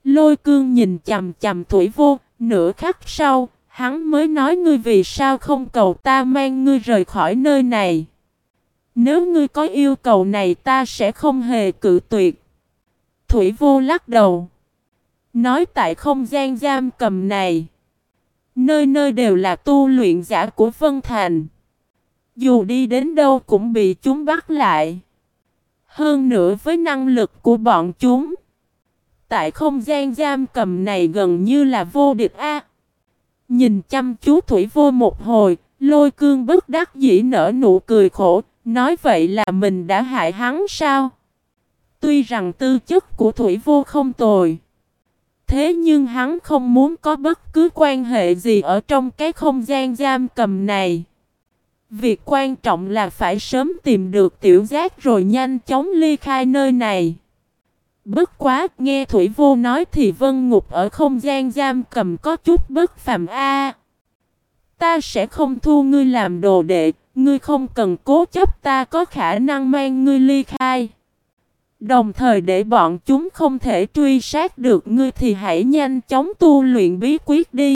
Lôi cương nhìn chầm chầm thủy vô, nửa khắc sau, hắn mới nói ngươi vì sao không cầu ta mang ngươi rời khỏi nơi này. Nếu ngươi có yêu cầu này ta sẽ không hề cự tuyệt. Thủy vô lắc đầu. Nói tại không gian giam cầm này. Nơi nơi đều là tu luyện giả của Vân Thành. Dù đi đến đâu cũng bị chúng bắt lại. Hơn nữa với năng lực của bọn chúng. Tại không gian giam cầm này gần như là vô địch A. Nhìn chăm chú Thủy vô một hồi, lôi cương bất đắc dĩ nở nụ cười khổ, nói vậy là mình đã hại hắn sao? Tuy rằng tư chất của Thủy vô không tồi. Thế nhưng hắn không muốn có bất cứ quan hệ gì ở trong cái không gian giam cầm này. Việc quan trọng là phải sớm tìm được tiểu giác rồi nhanh chóng ly khai nơi này. Bất quá, nghe Thủy Vô nói thì Vân Ngục ở không gian giam cầm có chút bất phàm a. ta sẽ không thu ngươi làm đồ đệ, Ngươi không cần cố chấp, ta có khả năng mang ngươi ly khai. Đồng thời để bọn chúng không thể truy sát được ngươi thì hãy nhanh chóng tu luyện bí quyết đi.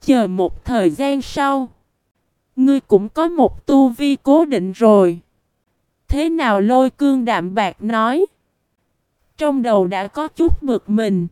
Chờ một thời gian sau. Ngươi cũng có một tu vi cố định rồi. Thế nào lôi cương đạm bạc nói. Trong đầu đã có chút bực mình.